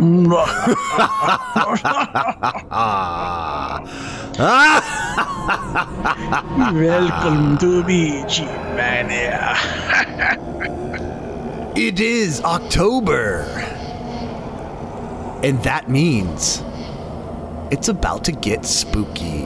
Welcome to BG Mania. It is October. And that means it's about to get spooky.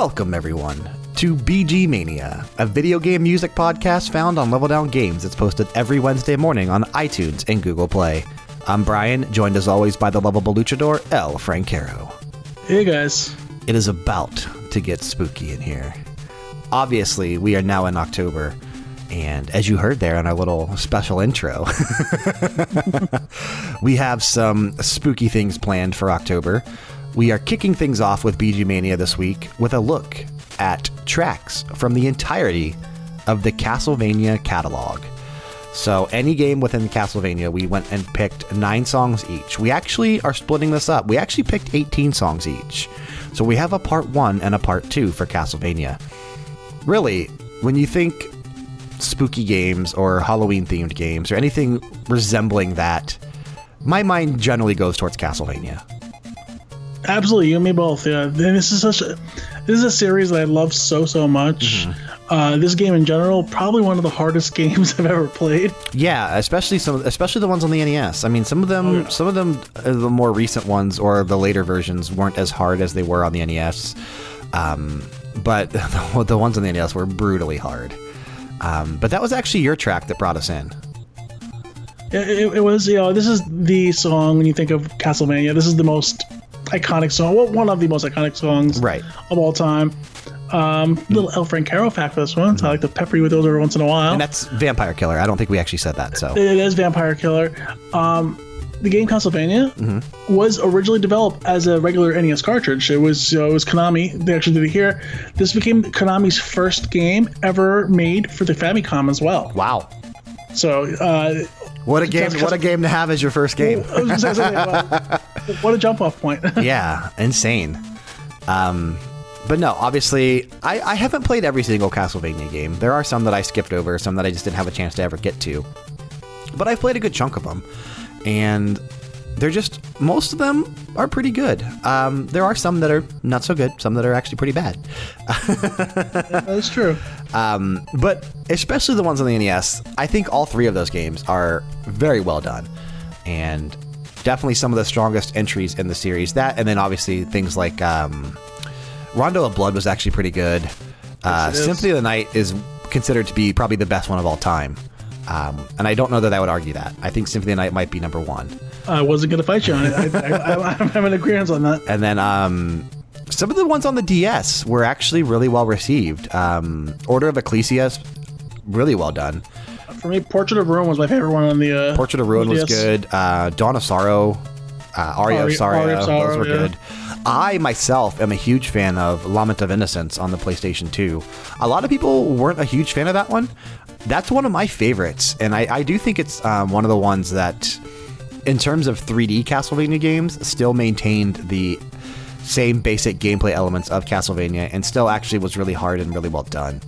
Welcome, everyone, to BG Mania, a video game music podcast found on Level Down Games. It's posted every Wednesday morning on iTunes and Google Play. I'm Brian, joined as always by the lovable luchador, El Francaro. Hey guys. It is about to get spooky in here. Obviously, we are now in October, and as you heard there in our little special intro, we have some spooky things planned for October. We are kicking things off with BG Mania this week with a look at tracks from the entirety of the Castlevania catalog. So, any game within Castlevania, we went and picked nine songs each. We actually are splitting this up. We actually picked 18 songs each. So, we have a part one and a part two for Castlevania. Really, when you think spooky games or Halloween themed games or anything resembling that, my mind generally goes towards Castlevania. Absolutely, you and me both. Yeah, And this is such a this is a series that I love so so much. Uh, this game in general, probably one of the hardest games I've ever played. Yeah, especially some, especially the ones on the NES. I mean, some of them, some of them, uh, the more recent ones or the later versions weren't as hard as they were on the NES. Um, but the, the ones on the NES were brutally hard. Um, but that was actually your track that brought us in. It, it, it was, you know, this is the song when you think of Castlevania. This is the most iconic song, well, one of the most iconic songs Right. of all time. Um, little El Francaro fact for this one. So I like to pepper you with those every once in a while. And that's Vampire Killer. I don't think we actually said that. So It is Vampire Killer. Um, the game Castlevania Mm-hmm. was originally developed as a regular NES cartridge. It was uh, it was Konami. They actually did it here. This became Konami's first game ever made for the Famicom as well. wow, So uh, what a game! What a game to have as your first game. I was gonna say something about- what a jump off point. yeah, insane. Um, but no, obviously, I, I haven't played every single Castlevania game. There are some that I skipped over, some that I just didn't have a chance to ever get to. But I've played a good chunk of them, and they're just most of them are pretty good. Um, there are some that are not so good, some that are actually pretty bad. That's true. Um, but especially the ones on the NES, I think all three of those games are very well done, and definitely some of the strongest entries in the series. That, and then obviously things like um, Rondo of Blood was actually pretty good. Uh, is. Symphony of the Night is considered to be probably the best one of all time. Um, and I don't know that I would argue that. I think Symphony of the Night might be number one. I wasn't gonna fight you on it. I, I, I, I'm in agreement on that. And then um, some of the ones on the DS were actually really well received. Um, Order of Ecclesias, really well done. For me, Portrait of Ruin was my favorite one on the. Uh, Portrait of Ruin was good. Uh, Dawn of Sorrow, uh, Aria of Sorrow, Aria of Sorrow, those were yeah. good. I myself am a huge fan of Lament of Innocence on the PlayStation 2. A lot of people weren't a huge fan of that one. That's one of my favorites, and I, I do think it's um, one of the ones that, in terms of 3D Castlevania games, still maintained the same basic gameplay elements of Castlevania, and still actually was really hard and really well done.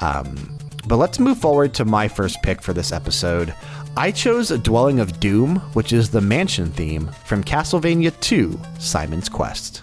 Um, but let's move forward to my first pick for this episode. I chose a Dwelling of Doom, which is the mansion theme from Castlevania 2 Simon's Quest.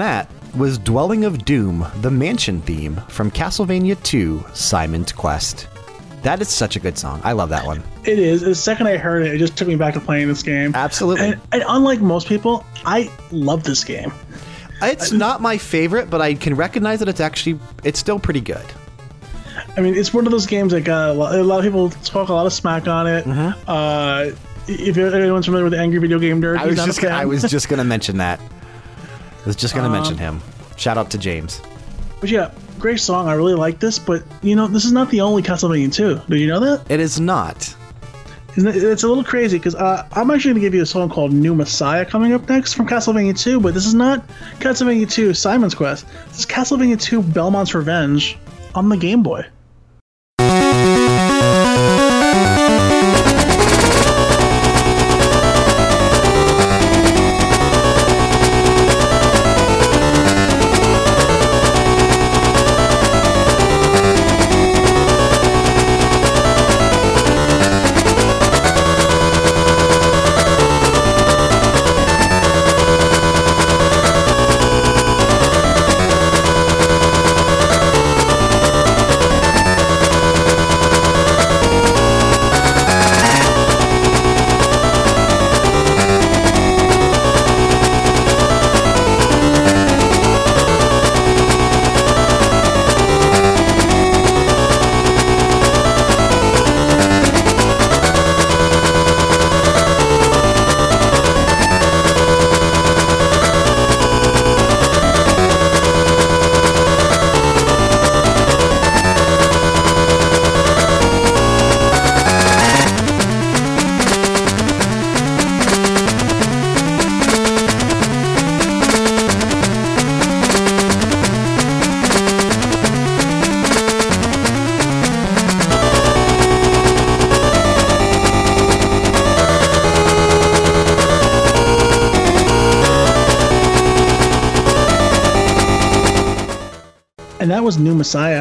That was Dwelling of Doom, the mansion theme from Castlevania 2 Simon's Quest. That is such a good song. I love that one. It is. The second I heard it, it just took me back to playing this game. Absolutely. And, and unlike most people, I love this game. It's not my favorite, but I can recognize that it's actually it's still pretty good. I mean, it's one of those games that got a lot, a lot of people talk a lot of smack on it. Uh, if anyone's familiar with the Angry Video Game Nerd, I was just, I was just going to mention that. I was just going to mention him. Shout out to James. But yeah, great song. I really like this. But you know, this is not the only Castlevania 2. Do you know that? It is not. It's a little crazy because uh, I'm actually going to give you a song called New Messiah coming up next from Castlevania 2, but this is not Castlevania 2 Simon's Quest. This is Castlevania 2 Belmont's Revenge on the Game Boy.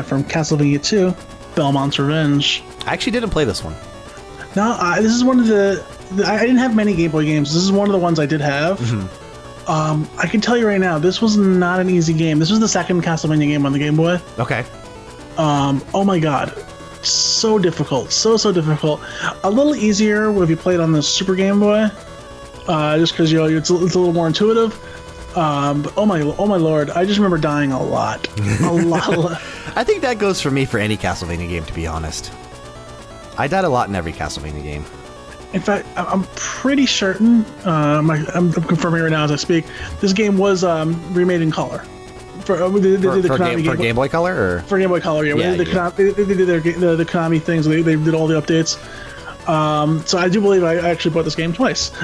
From Castlevania 2 Belmont's Revenge. I actually didn't play this one. No, I, this is one of the, the. I didn't have many Game Boy games. This is one of the ones I did have. Um, I can tell you right now, this was not an easy game. This was the second Castlevania game on the Game Boy. Okay. Um, oh my god, so difficult, so so difficult. A little easier if you played on the Super Game Boy, uh, just because you know it's, a- it's a little more intuitive. Um, but oh my oh my lord, I just remember dying a lot, a lot. a lot. I think that goes for me for any Castlevania game, to be honest. I died a lot in every Castlevania game. In fact, I'm pretty certain. Um, I, I'm, I'm confirming right now as I speak. This game was um, remade in color. For, uh, they, they For, the for, Konami game, for Boy- Game Boy Color, or for Game Boy Color. Yeah, Yeah, they, did the yeah. Konami, they did their, the, the Konami things. They, they did all the updates. Um, so I do believe I actually bought this game twice.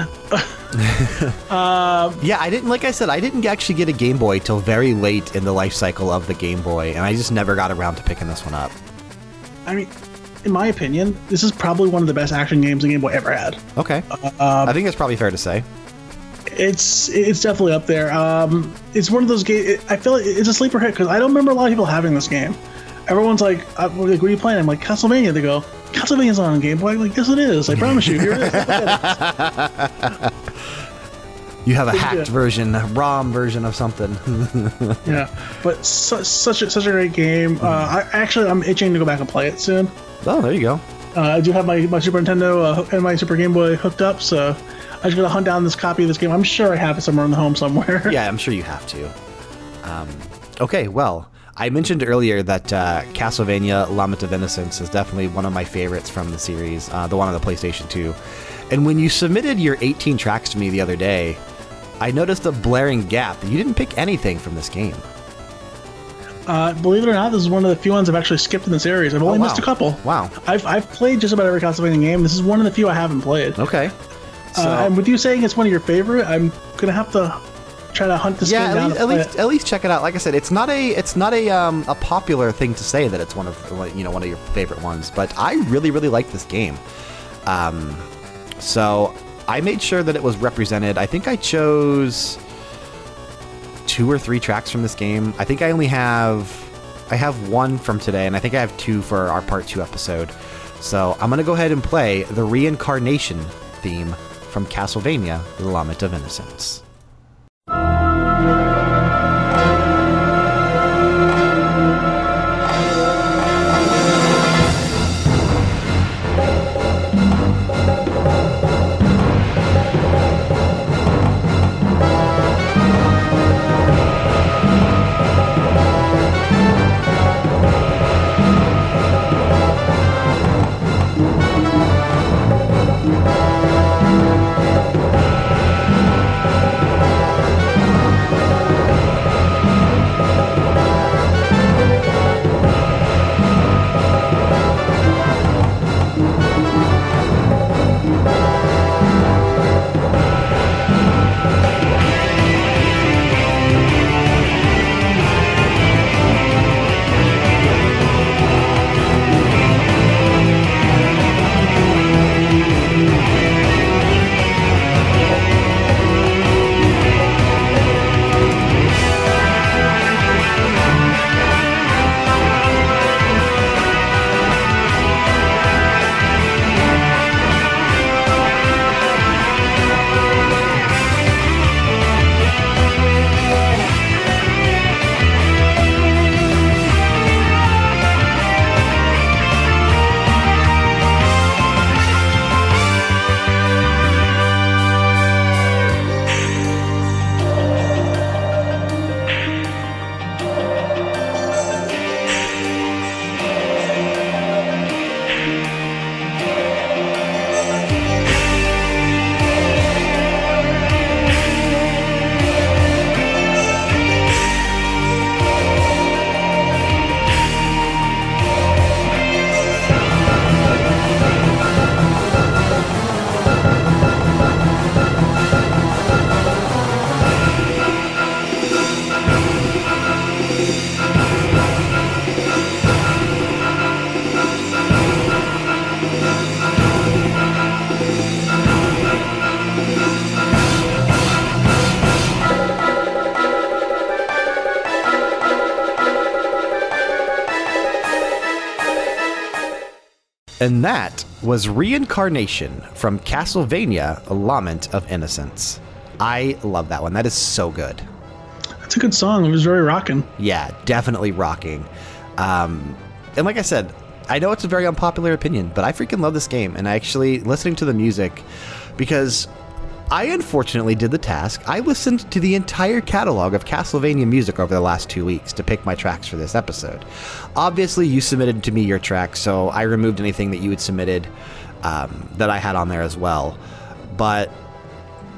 yeah, I didn't. Like I said, I didn't actually get a Game Boy till very late in the life cycle of the Game Boy, and I just never got around to picking this one up. I mean, in my opinion, this is probably one of the best action games the Game Boy ever had. Okay. Um, I think that's probably fair to say. It's it's definitely up there. Um, it's one of those games. I feel like it's a sleeper hit because I don't remember a lot of people having this game. Everyone's like, uh, like, "What are you playing?" I'm like, "Castlevania." They go, "Castlevania's on Game Boy." I'm like, "Yes, it is. I promise you." Here it is. You have a Yeah. hacked version, a ROM version of something. yeah, but su- such a, such a great game. Uh, I actually I'm itching to go back and play it soon. oh, there you go. Uh, I do have my, my Super Nintendo uh, and my Super Game Boy hooked up, so I just gotta hunt down this copy of this game. I'm sure I have it somewhere in the home somewhere. Yeah, I'm sure you have to. Um, okay, well, I mentioned earlier that uh, Castlevania Lament of Innocence is definitely one of my favorites from the series, uh, the one on the PlayStation 2. And when you submitted your 18 tracks to me the other day, I noticed a blaring gap. You didn't pick anything from this game. Uh, believe it or not, this is one of the few ones I've actually skipped in the series. I've only Oh, missed a couple. Wow. I've, I've played just about every Castlevania game. This is one of the few I haven't played. Okay. So, uh, and with you saying it's one of your favorite, I'm gonna have to try to hunt this yeah, game at down. least, at least at least check it out. Like I said, it's not a it's not a um, a popular thing to say that it's one of you know one of your favorite ones, but I really really like this game. Um, so I made sure that it was represented. I think I chose two or three tracks from this game. I think I only have I have one from today, and I think I have two for our part two episode. So I'm gonna go ahead and play the reincarnation theme from Castlevania: The Lament of Innocence. And that was Reincarnation from Castlevania Lament of Innocence. I love that one. That is so good. That's a good song. It was very rocking. Yeah, definitely rocking. Um, and like I said, I know it's a very unpopular opinion, but I freaking love this game. And I actually listening to the music because I unfortunately did the task. I listened to the entire catalog of Castlevania music over the last two weeks to pick my tracks for this episode. Obviously, you submitted to me your tracks, so I removed anything that you had submitted um, that I had on there as well. But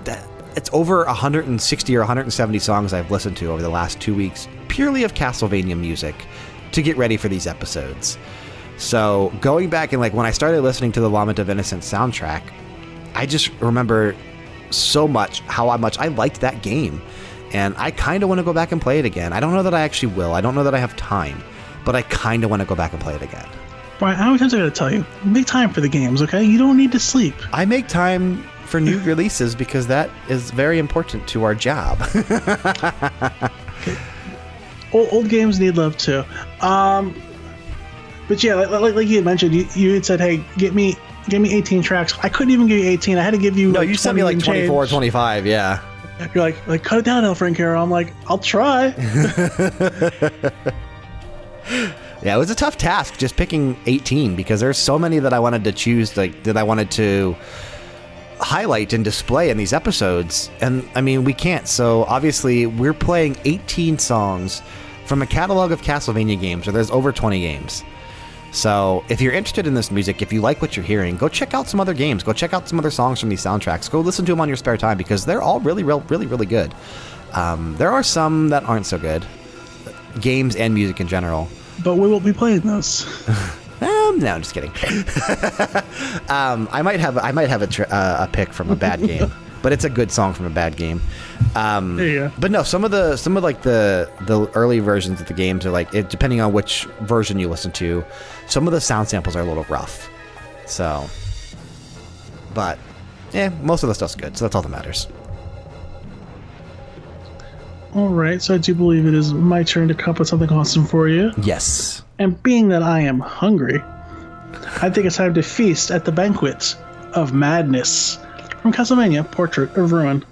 that, it's over 160 or 170 songs I've listened to over the last two weeks, purely of Castlevania music, to get ready for these episodes. So going back and like when I started listening to the Lament of Innocence soundtrack, I just remember so much how much I liked that game. And I kind of want to go back and play it again. I don't know that I actually will. I don't know that I have time, but I kind of want to go back and play it again. Brian, how many times I gotta tell you? Make time for the games, okay? You don't need to sleep. I make time for new releases because that is very important to our job. Old, old games need love too. Um, but yeah, like, like, like you had mentioned, you, you had said, "Hey, get me, give me 18 tracks." I couldn't even give you 18. I had to give you. no, like you sent me like and change. 24, 25, yeah. You're like, like cut it down, El Francaro. I'm like, I'll try. Yeah, it was a tough task just picking 18 because there's so many that I wanted to choose, like that I wanted to highlight and display in these episodes. And I mean, we can't. So obviously, we're playing 18 songs from a catalog of Castlevania games, or there's over 20 games. So if you're interested in this music, if you like what you're hearing, go check out some other games. Go check out some other songs from these soundtracks. Go listen to them on your spare time because they're all really, real, really, really good. Um, there are some that aren't so good, games and music in general. but we won't be playing those. Um, no, I'm just kidding. um, I might have I might have a, tr- uh, a pick from a bad game, but it's a good song from a bad game. Um, go. But no, some of the some of like the the early versions of the games are like it, depending on which version you listen to, some of the sound samples are a little rough. So, but yeah, most of the stuff's good, so that's all that matters. All right, so I do believe it is my turn to come up with something awesome for you. Yes. And being that I am hungry, I think it's time to feast at the banquet of madness from Castlevania: Portrait of Ruin.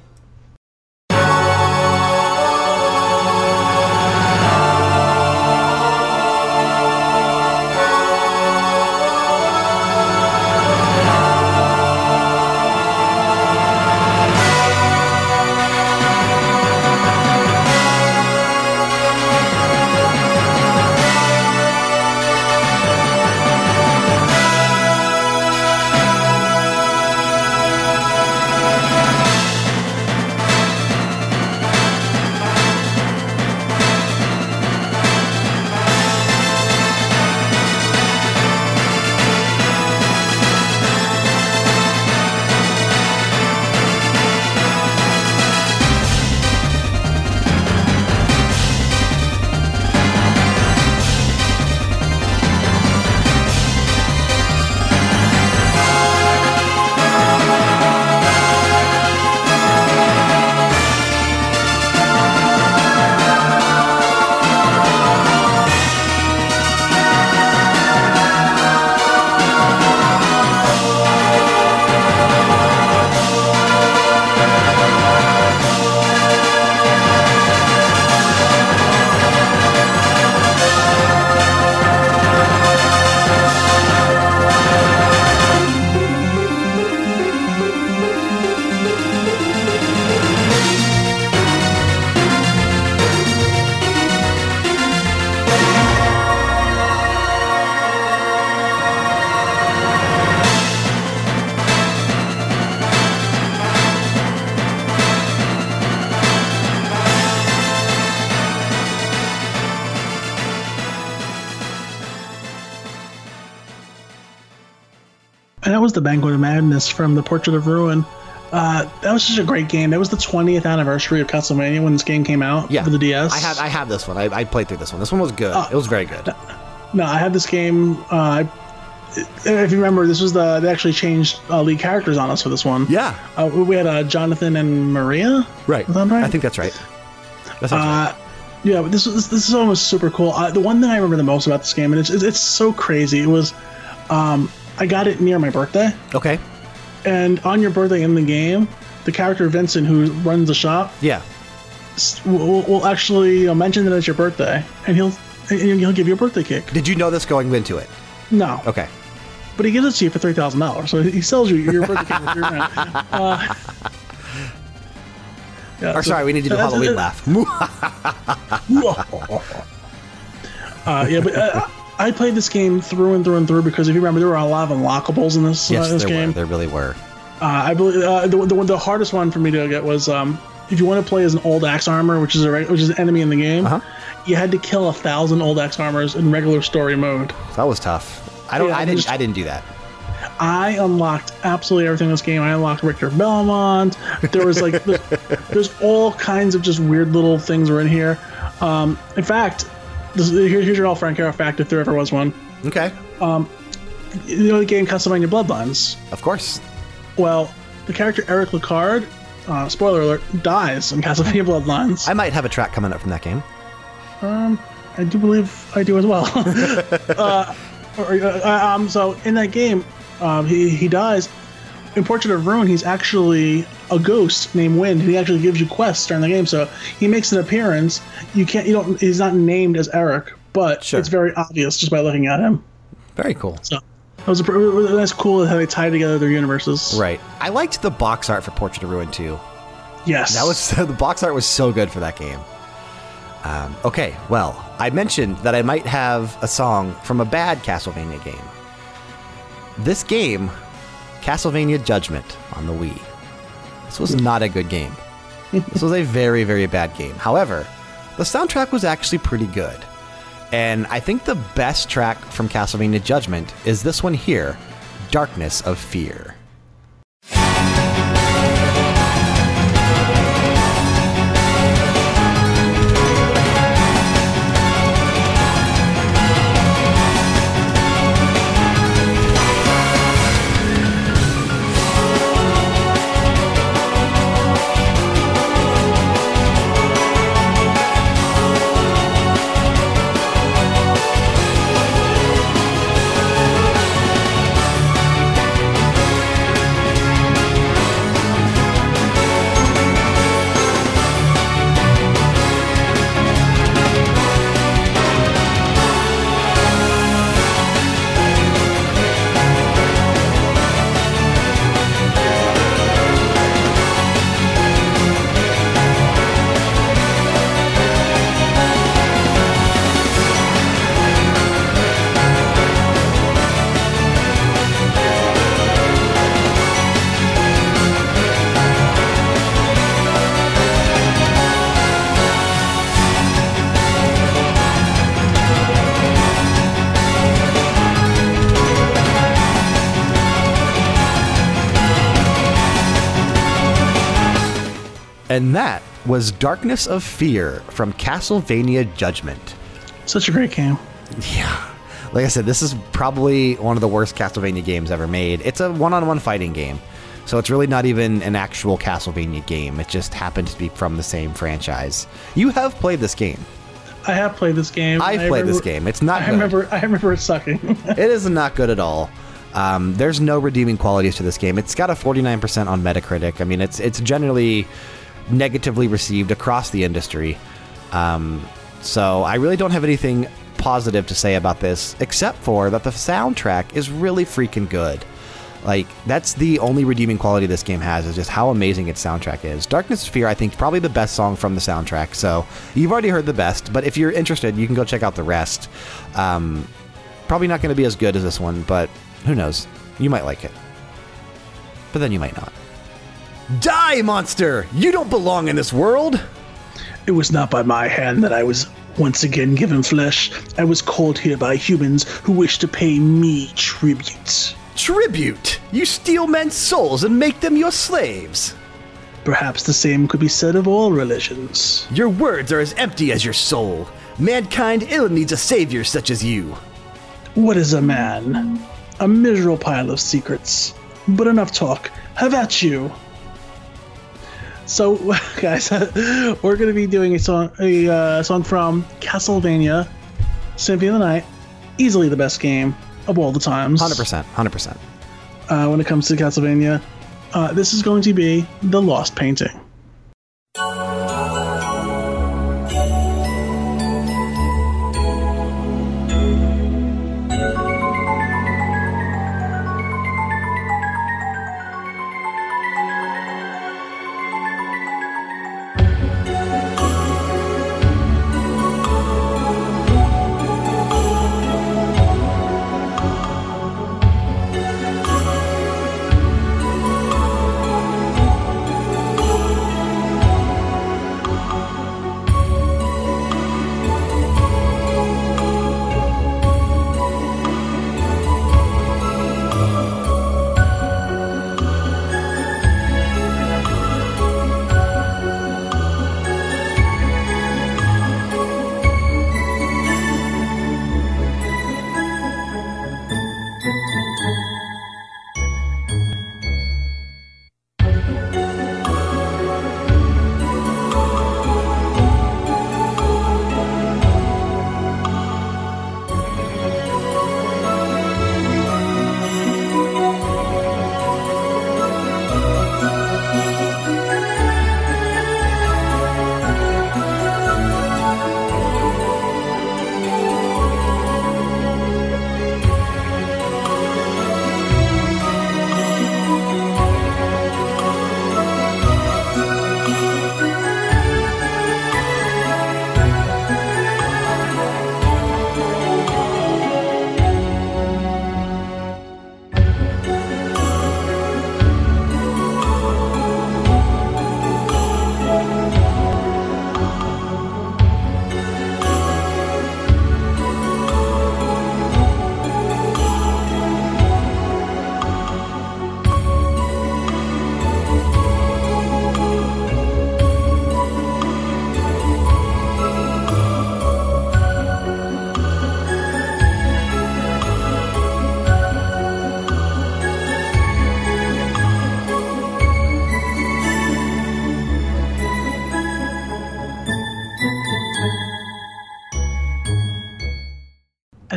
Was the Banquet of Madness from the Portrait of Ruin. Uh, that was just a great game. That was the 20th anniversary of Castlevania when this game came out Yeah. for the DS. I had I have this one. I, I played through this one. This one was good. Oh. it was very good. No, I had this game. Uh, if you remember, this was the they actually changed uh, lead characters on us for this one. Yeah. Uh, we had uh, Jonathan and Maria. Right. Right? I think that's right. That right. Uh, yeah, but this was this was super cool. Uh, the one thing I remember the most about this game, and it's it's, it's so crazy. It was, um, I got it near my birthday, Okay. and on your birthday in the game, the character Vincent, who runs the shop, Yeah. will, will actually mention that it's your birthday, and he'll and he'll give you a birthday cake. Did you know this going into it? No, Okay. but he gives it to you for three thousand dollars. So he sells you your birthday cake three grand. Uh, yeah, Or so- sorry, we need to do that's- Halloween that's- laugh. Uh, yeah, but uh, I played this game through and through and through because if you remember, there were a lot of unlockables in this, uh, yes, this there game. were. There really were. Uh, I believe uh, the, the the hardest one for me to get was um, if you want to play as an old axe armor, which is a which is an enemy in the game, Uh-huh. you had to kill a thousand old axe armors in regular story mode. That was tough. I don't. Yeah, I didn't. just- I didn't do that. I unlocked absolutely everything in this game. I unlocked Richter Belmont. There was like, there's, there's all kinds of just weird little things were in here. Um, in fact, this, here, here's your El Francaro fact if there ever was one. Okay. Um, You know the game Castlevania Bloodlines? Of course. Well, the character Eric Lecarde, uh, spoiler alert, dies in Castlevania Bloodlines. I might have a track coming up from that game. Um, I do believe I do as well. uh, or, uh, um, so in that game, um, he he dies. In Portrait of Ruin, he's actually a ghost named Wind. He actually gives you quests during the game, so he makes an appearance. You can't, you don't. He's not named as Eric, but Sure. it's very obvious just by looking at him. Very cool. So that was a, that's cool how they tie together their universes. Right. I liked the box art for Portrait of Ruin too. Yes. That was the box art was so good for that game. Um, okay, well, I mentioned that I might have a song from a bad Castlevania game. This game, Castlevania Judgment on the Wii. This was not a good game. This was a very, very bad game. However, the soundtrack was actually pretty good. And I think the best track from Castlevania Judgment is this one here Darkness of Fear. And that was Darkness of Fear from Castlevania Judgment. such a great game. Yeah. Like I said, this is probably one of the worst Castlevania games ever made. It's a one on one fighting game. So it's really not even an actual Castlevania game. It just happens to be from the same franchise. You have played this game. I have played this game. I've I played this game. It's not I good. remember. I remember it sucking. It is not good at all. Um, there's no redeeming qualities to this game. It's got a 49% on Metacritic. I mean, it's it's generally negatively received across the industry. Um, so I really don't have anything positive to say about this, except for that the soundtrack is really freaking good. Like that's the only redeeming quality this game has is just how amazing its soundtrack is. Darkness Fear, I think, probably the best song from the soundtrack. So you've already heard the best, but if you're interested, you can go check out the rest. Um, probably not going to be as good as this one, but who knows? You might like it, but then you might not. Die, monster! You don't belong in this world. It was not by my hand that I was once again given flesh. I was called here by humans who wish to pay me tribute. Tribute! You steal men's souls and make them your slaves. Perhaps the same could be said of all religions. Your words are as empty as your soul. Mankind ill needs a savior such as you. What is a man? A miserable pile of secrets. But enough talk. Have at you. So, guys, we're going to be doing a song, a uh, song from Castlevania, Symphony of the Night. Easily the best game of all the times. 100%. 100%. uh, when it comes to Castlevania. Uh, this is going to be The Lost Painting.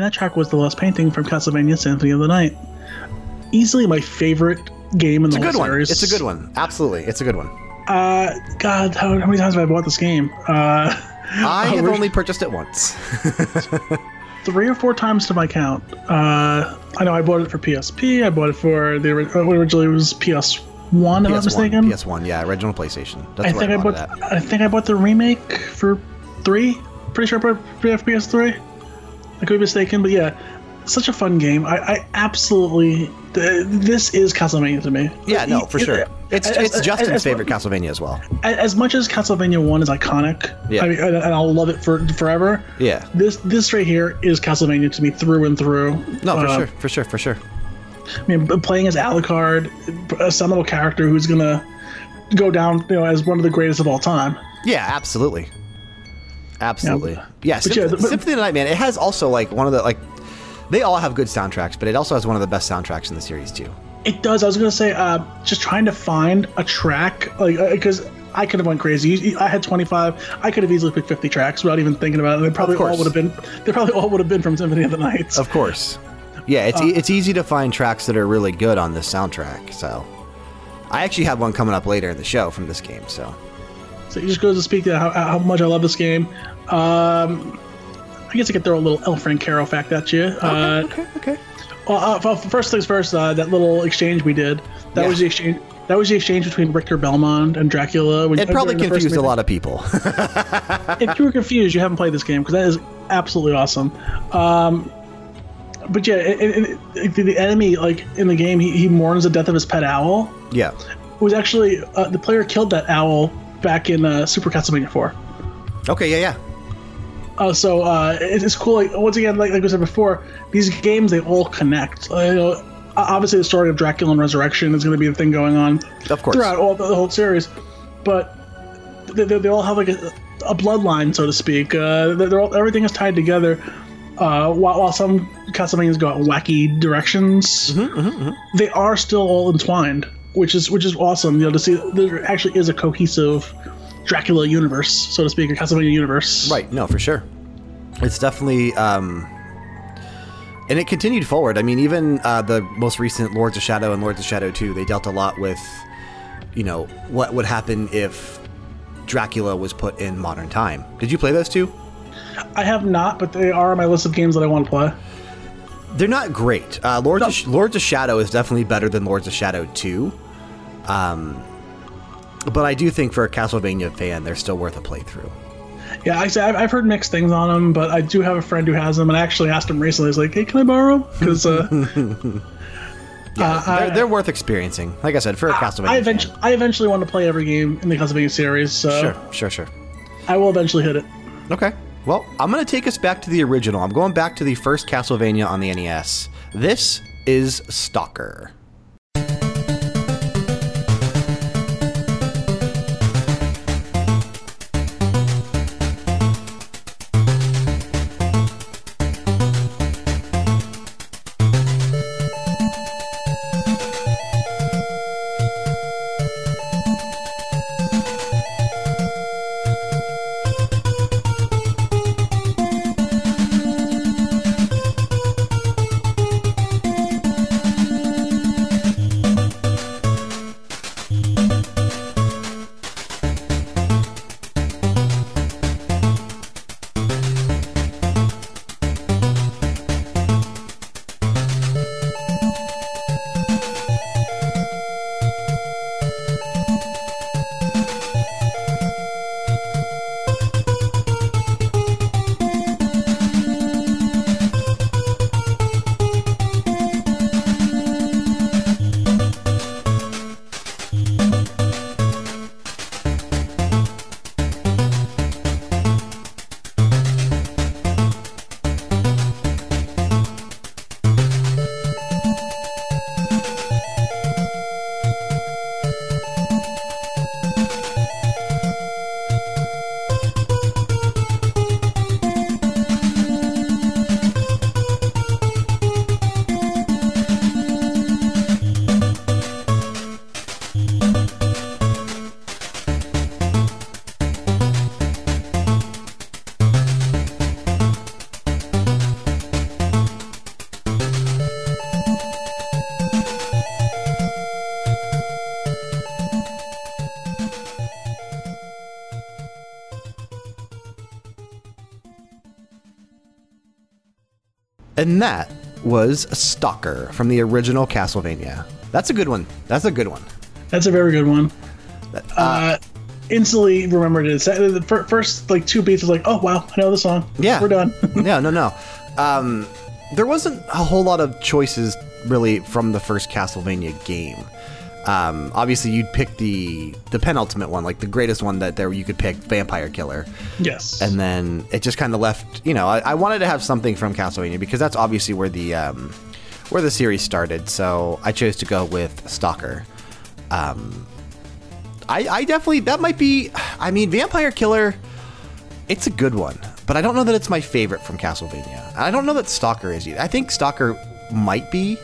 That track was the Lost Painting from Castlevania Symphony of the Night. Easily my favorite game in It's the a whole one. series. It's a good one. Absolutely, it's a good one. Uh, God, how, how many times have I bought this game? Uh, I have only purchased it once. three or four times to my count. Uh, I know I bought it for PSP. I bought it for the uh, originally it was PS One. If I'm not PS1, mistaken. PS1, yeah, original PlayStation. That's I think I bought bought. I think I bought the remake for three. Pretty sure I bought it for PS3. I could be mistaken, but yeah, such a fun game. I, I absolutely. th- This is Castlevania to me. Yeah, no, for It- sure. It's as- it's Justin's as- favorite Castlevania as well. As much as Castlevania One is iconic, Yeah. I mean, and, and I'll love it for forever. Yeah. This this right here is Castlevania to me through and through. No, for Uh, sure, for sure, for sure. I mean, playing as Alucard, a seminal character who's gonna go down, you know, as one of the greatest of all time. Yeah, absolutely. Absolutely. Yeah, yeah, Symph- but- Symphony of the Night, man, it has also like one of the like they all have good soundtracks, but it also has one of the best soundtracks in the series too. It does. I was gonna say, uh, just trying to find a track, like, because I could have went crazy. I had 25. I could have easily picked 50 tracks without even thinking about it. They probably all would have been. They probably all would have been from Symphony of the Nights. Of course. Yeah, it's e- it's easy to find tracks that are really good on this soundtrack. So, I actually have one coming up later in the show from this game. So, So it just goes to speak to how, how much I love this game. Um, I guess I could throw a little El Francaro fact at you. Uh, okay, okay. Well, uh, first things first. Uh, that little exchange we did. That Yeah. was the exchange. That was the exchange between Richter Belmont and Dracula. When, It probably during confused a lot of people. If you were confused, you haven't played this game because that is absolutely awesome. Um, but yeah, it, it, it, the enemy like in the game, he, he mourns the death of his pet owl. yeah. It was actually uh, the player killed that owl back in uh, Super Castlevania Four. Okay, yeah, yeah. Uh, so uh, it's cool. Like once again, like, like I said before, these games they all connect. Uh, you know, obviously the story of Dracula and Resurrection is going to be the thing going on Of course. throughout all the, the whole series, but they, they, they all have like a, a bloodline, so to speak. Uh, they're, all, everything is tied together. Uh, while, while some Castlevanias go out in wacky directions, they are still all entwined, which is which is awesome. You know, to see there actually is a cohesive Dracula universe, so to speak, a Castlevania universe. Right. No, for sure. It's definitely, um, and it continued forward. I mean, even uh, the most recent Lords of Shadow and Lords of Shadow 2, they dealt a lot with, you know, what would happen if Dracula was put in modern time. Did you play those two? I have not, but they are on my list of games that I want to play. They're not great. Uh, Lords, of, Lords of Shadow is definitely better than Lords of Shadow 2. Um, but I do think for a Castlevania fan, they're still worth a playthrough. Yeah, I say I've, I've heard mixed things on them, but I do have a friend who has them, and I actually asked him recently. He's like, "Hey, can I borrow?" Because uh, Yeah, Uh, they're, they're worth experiencing. Like I said, for a Castlevania I fan. eventually, I eventually want to play every game in the Castlevania series, so Sure, sure, sure. I will eventually hit it. Okay. Well, I'm going to take us back to the original. I'm going back to the first Castlevania on the NES. This is Stalker. And that was Stalker from the original Castlevania. That's a good one. That's a good one. That's a very good one. Uh, instantly remembered it. The fir- first like two beats was like, oh wow, I know the song. Yeah. we're done. yeah, no, no. Um, there wasn't a whole lot of choices really from the first Castlevania game. Um, obviously, you'd pick the the penultimate one, like the greatest one that there you could pick, Vampire Killer, yes. and then it just kind of left. You know, I, I wanted to have something from Castlevania because that's obviously where the um, where the series started. So I chose to go with Stalker. Um, I, I definitely that might be. I mean, Vampire Killer. It's a good one, but I don't know that it's my favorite from Castlevania. I don't know that Stalker is either. I think Stalker might be.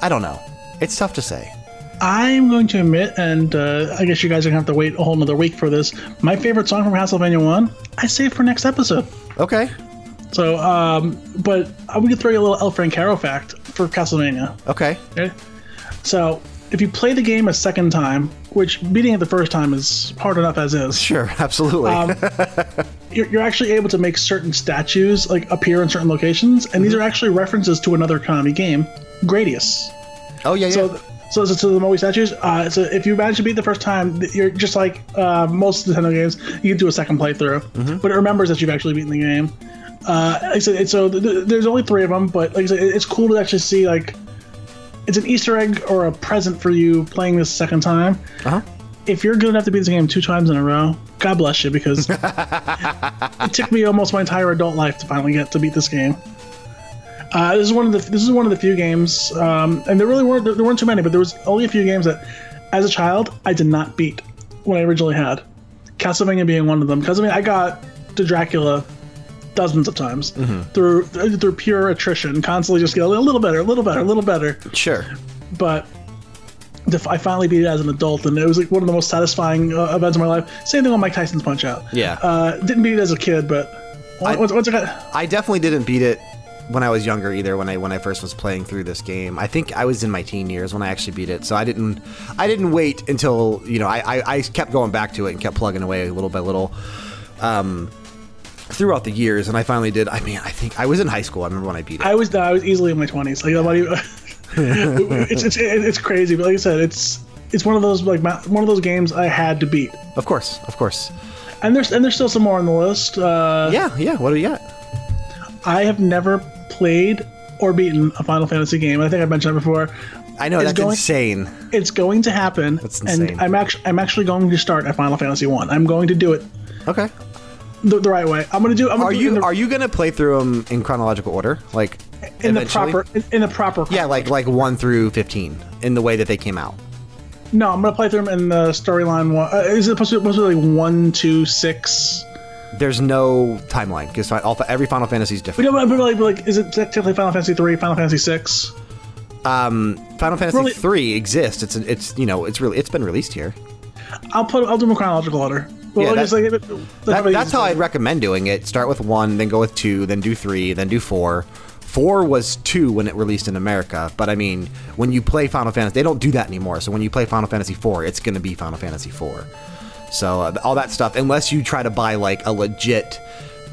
I don't know. It's tough to say. I'm going to admit, and uh, I guess you guys are gonna have to wait a whole another week for this. My favorite song from Castlevania One, I save for next episode. Okay. So, um, but I'm gonna throw you a little El Caro fact for Castlevania. Okay. Okay. So, if you play the game a second time, which beating it the first time is hard enough as is, Sure. Absolutely. Um, you're, you're actually able to make certain statues like appear in certain locations, and these are actually references to another Konami game, Gradius. oh yeah. Yeah. So, so, so, the Moai statues. Uh, so if you manage to beat the first time, you're just like uh, most Nintendo games. You can do a second playthrough, but it remembers that you've actually beaten the game. Uh, like I said, so th- th- there's only three of them, but like I said, it's cool to actually see like it's an Easter egg or a present for you playing this second time. uh-huh. If you're good enough to beat this game two times in a row, God bless you, because it took me almost my entire adult life to finally get to beat this game. Uh, this is one of the this is one of the few games, um, and there really weren't there weren't too many, but there was only a few games that, as a child, I did not beat when I originally had. Castlevania being one of them, because I mean I got to Dracula dozens of times through through pure attrition, constantly just get a little, better, a little better, a little better Sure. but I finally beat it as an adult, and it was like one of the most satisfying uh, events of my life. Same thing on Mike Tyson's Punch Out. Yeah. Uh, didn't beat it as a kid, but I- once, once I got, I definitely didn't beat it when I was younger either. When I when I first was playing through this game, I think I was in my teen years when I actually beat it. So I didn't I didn't wait until you know I I, I kept going back to it and kept plugging away little by little. Um, throughout the years, and I finally did. I mean, I think I was in high school. I remember when I beat it. I was I was easily in my twenties. Like nobody, it's, it's it's crazy, but like I said, it's it's one of those like one of those games I had to beat. of course, of course. And there's and there's still some more on the list. Uh, Yeah, yeah. What do you got? I have never played or beaten a Final Fantasy game. I think I mentioned that before. I know It's that's going- insane. It's going to happen, That's insane. and I'm actually I'm actually going to start at Final Fantasy One. I'm going to do it Okay. the, the right way. I'm going to do. I'm gonna Are do you the, are you gonna play through them in chronological order, like in the proper in, in the proper? Yeah, like like one through fifteen in the way that they came out. No, I'm going to play through them in the storyline one. Uh, is it supposed to, supposed to be like one, two, six? There's no timeline because every Final Fantasy is We different. don't but like, but like is it technically Final Fantasy three, Final Fantasy six? Um, Final Fantasy Really- three exists. It's it's you know it's really it's been released here. I'll put I'll do them in chronological order. Well, Yeah, like, that- like, That, that's how I'd recommend doing it. Start with one, then go with two, then do three, then do four. Four was two when it released in America, but I mean, when you play Final Fantasy, they don't do that anymore. So when you play Final Fantasy four, it's going to be Final Fantasy four. So uh, all that stuff, unless you try to buy like a legit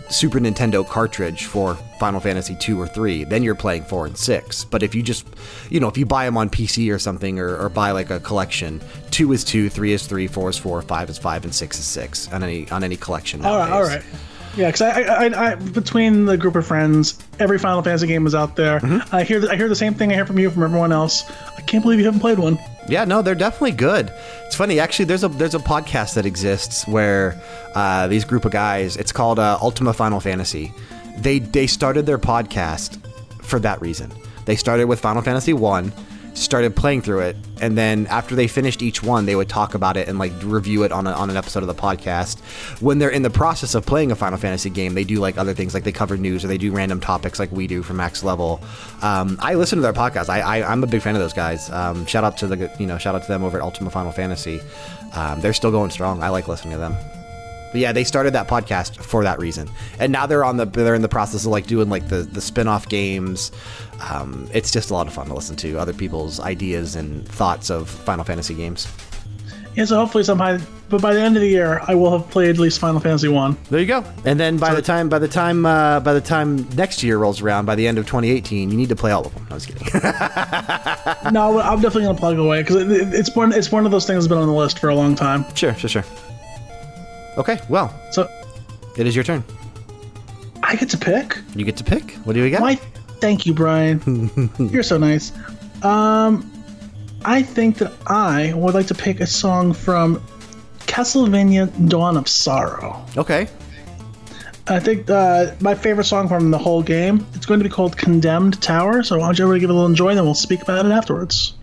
Super Nintendo cartridge for Final Fantasy 2 or 3, then you're playing 4 and 6. But if you just, you know, if you buy them on PC or something or, or buy like a collection, 2 is 2, 3 is 3, 4 is 4, 5 is 5 and 6 is 6 on any on any collection. All right, all right. Yeah, because I, I, I, between the group of friends, every Final Fantasy game is out there. Mm-hmm. I hear, the, I hear the same thing I hear from you, from everyone else. I can't believe you haven't played one. Yeah, no, they're definitely good. It's funny, actually. There's a there's a podcast that exists where uh, these group of guys. It's called uh, Ultima Final Fantasy. They they started their podcast for that reason. They started with Final Fantasy One, started playing through it, and then after they finished each one, they would talk about it and like review it on a, on an episode of the podcast. When they're in the process of playing a Final Fantasy game, they do like other things, like they cover news or they do random topics like we do for Max Level. Um, I listen to their podcast. I, I I'm a big fan of those guys. Um, shout out to the you know shout out to them over at Ultima Final Fantasy. Um, they're still going strong. I like listening to them. But yeah, they started that podcast for that reason, and now they're on the they're in the process of like doing like the the spin-off games. Um, it's just a lot of fun to listen to other people's ideas and thoughts of Final Fantasy games. Yeah, so hopefully sometime, but by the end of the year, I will have played at least Final Fantasy One. There you go. And then by the time by the time uh, by the time next year rolls around, by the end of 2018, you need to play all of them. I was kidding. no, I'm definitely gonna plug away because it, it, it's one it's one of those things that's been on the list for a long time. sure, sure, sure. Okay, well, So it is your turn. I get to pick. You get to pick. What do we got? Why? Thank you, Brian. You're so nice. Um, I think that I would like to pick a song from Castlevania: Dawn of Sorrow. Okay. I think uh, my favorite song from the whole game. It's going to be called "Condemned Tower." So why don't you everybody give it a little enjoy, and then we'll speak about it afterwards.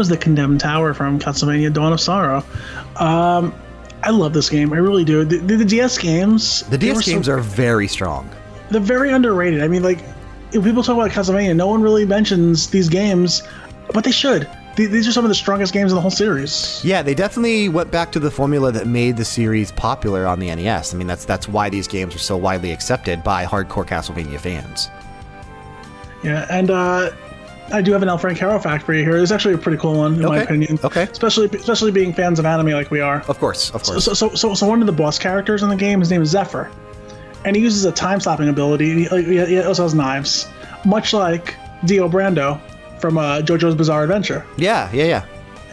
Was the Condemned Tower from Castlevania: Dawn of Sorrow. Um, I love this game. I really do. The, the, the DS games. The DS games are very strong. They're very underrated. I mean, like, if people talk about Castlevania, no one really mentions these games, but they should. These are some of the strongest games in the whole series. Yeah, they definitely went back to the formula that made the series popular on the NES. I mean, that's that's why these games are so widely accepted by hardcore Castlevania fans. Yeah, and uh, I do have an El Francaro fact for you here. It's actually a pretty cool one, in my opinion. okay. Especially, especially being fans of anime like we are. Of course, of course. So, so, so, so one of the boss characters in the game, his name is Zephyr, and he uses a time stopping ability. He, he, he also has knives, much like Dio Brando from uh, JoJo's Bizarre Adventure. yeah, yeah, yeah.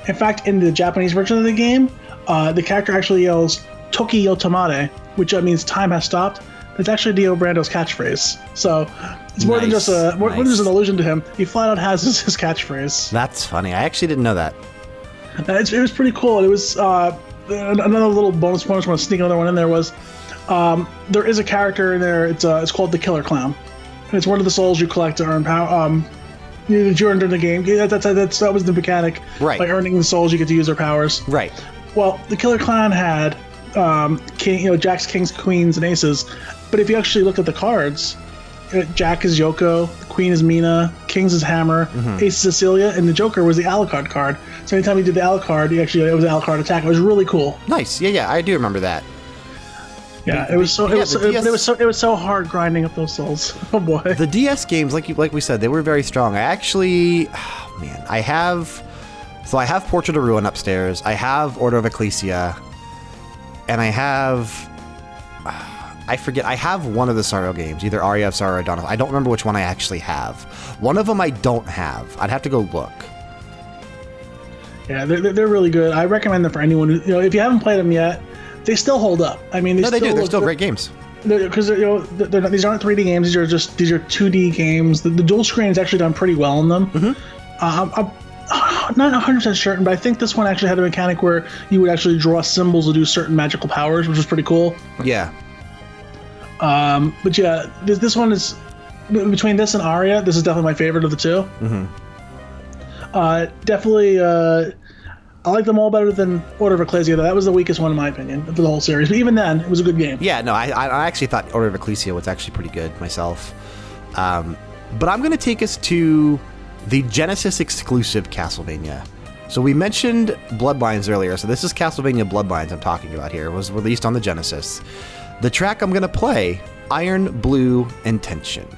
In fact, in the Japanese version of the game, uh, the character actually yells "Toki Yotamade," which uh, means time has stopped. That's actually Dio Brando's catchphrase. So it's more than just a more, more than just an allusion to him. He flat out has his, his catchphrase. That's funny. I actually didn't know that. Uh, It's, it was pretty cool. It was uh, another little bonus point. I just want to sneak another one in there. Was um, there is a character in there? It's uh, it's called the Killer Clown, and it's one of the souls you collect to earn power. Um, you that you earned during the game. Yeah, That's, that's that was the mechanic. Right. By earning the souls, you get to use their powers. Right. Well, the Killer Clown had um, king, you know, Jack's kings, queens, and aces. But if you actually look at the cards, uh, Jack is Yoko, the Queen is Mina, Kings is Hammer, Mm-hmm. Ace is Cecilia, and the Joker was the Alucard card. So anytime you did the Alucard, you actually it was an Alucard attack. It was really cool. Nice. Yeah, yeah. I do remember that. Yeah, it was so it yeah, was so, DS it was so it was so hard grinding up those souls. Oh boy. The DS games, like you, like we said, they were very strong. I actually, oh, man, I have So I have Portrait of Ruin upstairs. I have Order of Ecclesia, and I have. I forget. I have one of the Sorrow games, either Aria of Sorrow or Dawn. of- I don't remember which one I actually have. One of them I don't have. I'd have to go look. Yeah, they're, they're- really good. I recommend them for anyone. Who, you know, if you haven't played them yet, they still hold up. I mean, they No, they still do. They're look- still great games. because you know they're not, these aren't 3D games. These are just these are 2D games. The, the dual screen is actually done pretty well in them. Mm-hmm. Uh, I'm, I'm not 100 percent certain, but I think this one actually had a mechanic where you would actually draw symbols to do certain magical powers, which was pretty cool. Yeah. Um, but yeah, this, this one is between this and Aria. This is definitely my favorite of the 2 Mm-hmm. Uh, definitely, uh, I like them all better than Order of Ecclesia. Though that was the weakest one in my opinion of the whole series. But even then, it was a good game. Yeah, no, I, I I actually thought Order of Ecclesia was actually pretty good myself. Um, but I'm going to take us to the Genesis exclusive Castlevania. So we mentioned Bloodlines earlier, so this is Castlevania Bloodlines I'm talking about here. It was released on the Genesis. The track I'm going to play, Iron Blue Intention. And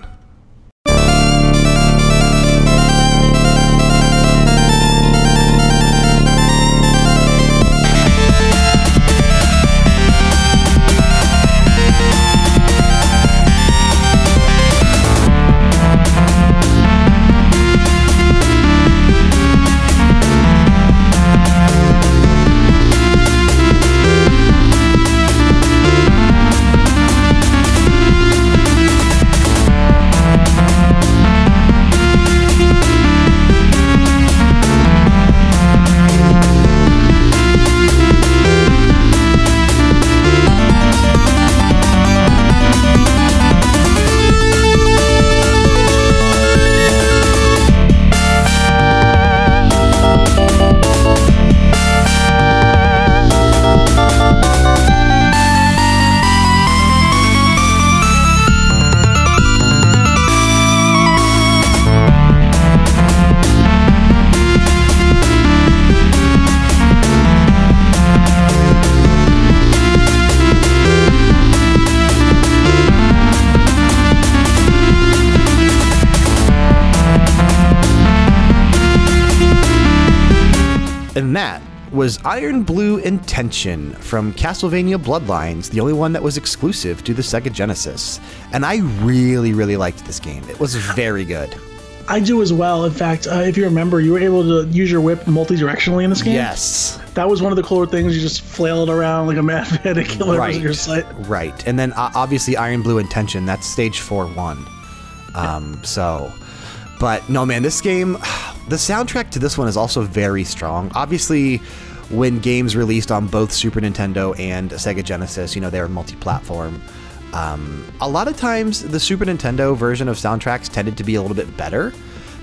was Iron Blue Intention from Castlevania Bloodlines, the only one that was exclusive to the Sega Genesis. And I really, really liked this game. It was very good. I do as well. In fact, uh, if you remember, you were able to use your whip multi-directionally in this game. Yes. That was one of the cooler things. You just flail it around like a madman to kill in your sight. Right. And then uh, obviously Iron Blue Intention, that's stage 4 1. Um, So, but no, man, this game, the soundtrack to this one is also very strong. Obviously, when games released on both Super Nintendo and Sega Genesis, you know, they were multi platform. Um, a lot of times, the Super Nintendo version of soundtracks tended to be a little bit better,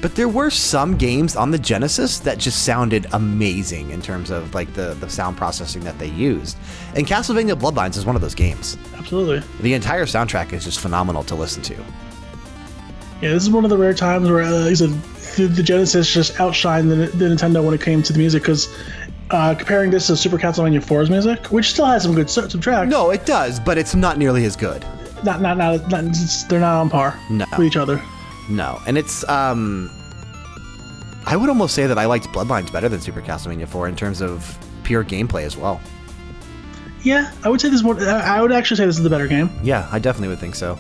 but there were some games on the Genesis that just sounded amazing in terms of like the, the sound processing that they used. And Castlevania Bloodlines is one of those games. Absolutely. The entire soundtrack is just phenomenal to listen to. Yeah, this is one of the rare times where, uh, like I said, the, the Genesis just outshined the, the Nintendo when it came to the music. Because uh, comparing this to Super Castlevania 4's music, which still has some good some tracks, No, it does, but it's not nearly as good. not not not, not they're not on par No. with each other. No, and it's um, I would almost say that I liked Bloodlines better than Super Castlevania 4 in terms of pure gameplay as well. Yeah, I would say this one. I I would actually say this is the better game. Yeah, I definitely would think so.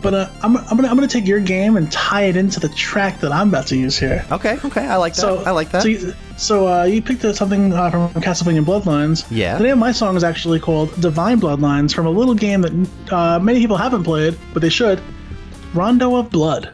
But uh, I'm, I'm gonna I'm gonna take your game and tie it into the track that I'm about to use here. Okay, okay, I like that. So I like that. So you, so, uh, you picked uh, something uh, from Castlevania Bloodlines. Yeah. The name of my song is actually called Divine Bloodlines from a little game that uh, many people haven't played, but they should. Rondo of Blood.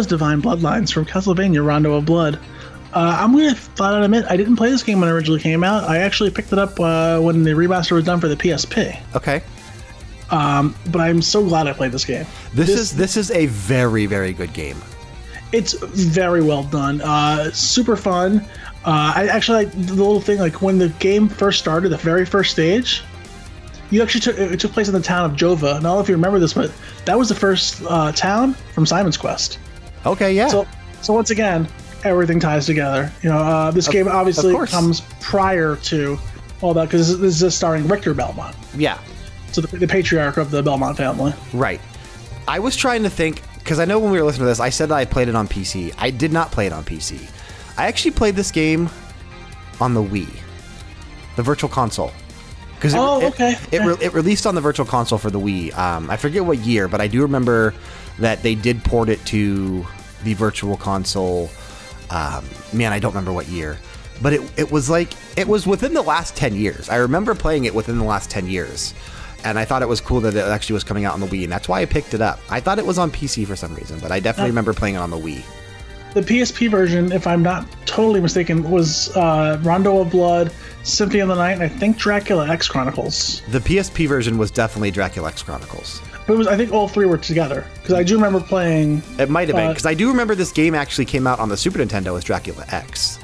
Was Divine Bloodlines from Castlevania Rondo of Blood. Uh, I'm to flat out admit, I didn't play this game when it originally came out. I actually picked it up uh, when the remaster was done for the PSP. Okay. Um, but I'm so glad I played this game. This, is this is a very very good game. It's very well done. Uh, super fun. Uh, I actually like the little thing like when the game first started, the very first stage. You actually took it took place in the town of Jova. I don't know if you remember this, but that was the first uh, town from Simon's Quest. Okay, yeah. So, so once again, everything ties together. You know, uh, this game obviously comes prior to all that because this, this is starring Richter Belmont, yeah. so the, the patriarch of the Belmont family. Right. I was trying to think because I know when we were listening to this, I said that I played it on PC. I did not play it on PC. I actually played this game on the Wii, the Virtual Console. Because it, Oh, it- okay, It, okay. re- it released on the Virtual Console for the Wii. Um, I forget what year, but I do remember that they did port it to the Virtual Console. Um, man, I don't remember what year, but it it was like it was within the last ten years. I remember playing it within the last ten years, and I thought it was cool that it actually was coming out on the Wii, and that's why I picked it up. I thought it was on PC for some reason, but I definitely remember playing it on the Wii. The PSP version, if I'm not totally mistaken, was uh, Rondo of Blood, Symphony of the Night, and I think Dracula X Chronicles. The PSP version was definitely Dracula X Chronicles. But it was I think all three were together because I do remember playing. It might have been Uh, because I do remember this game actually came out on the Super Nintendo as Dracula X.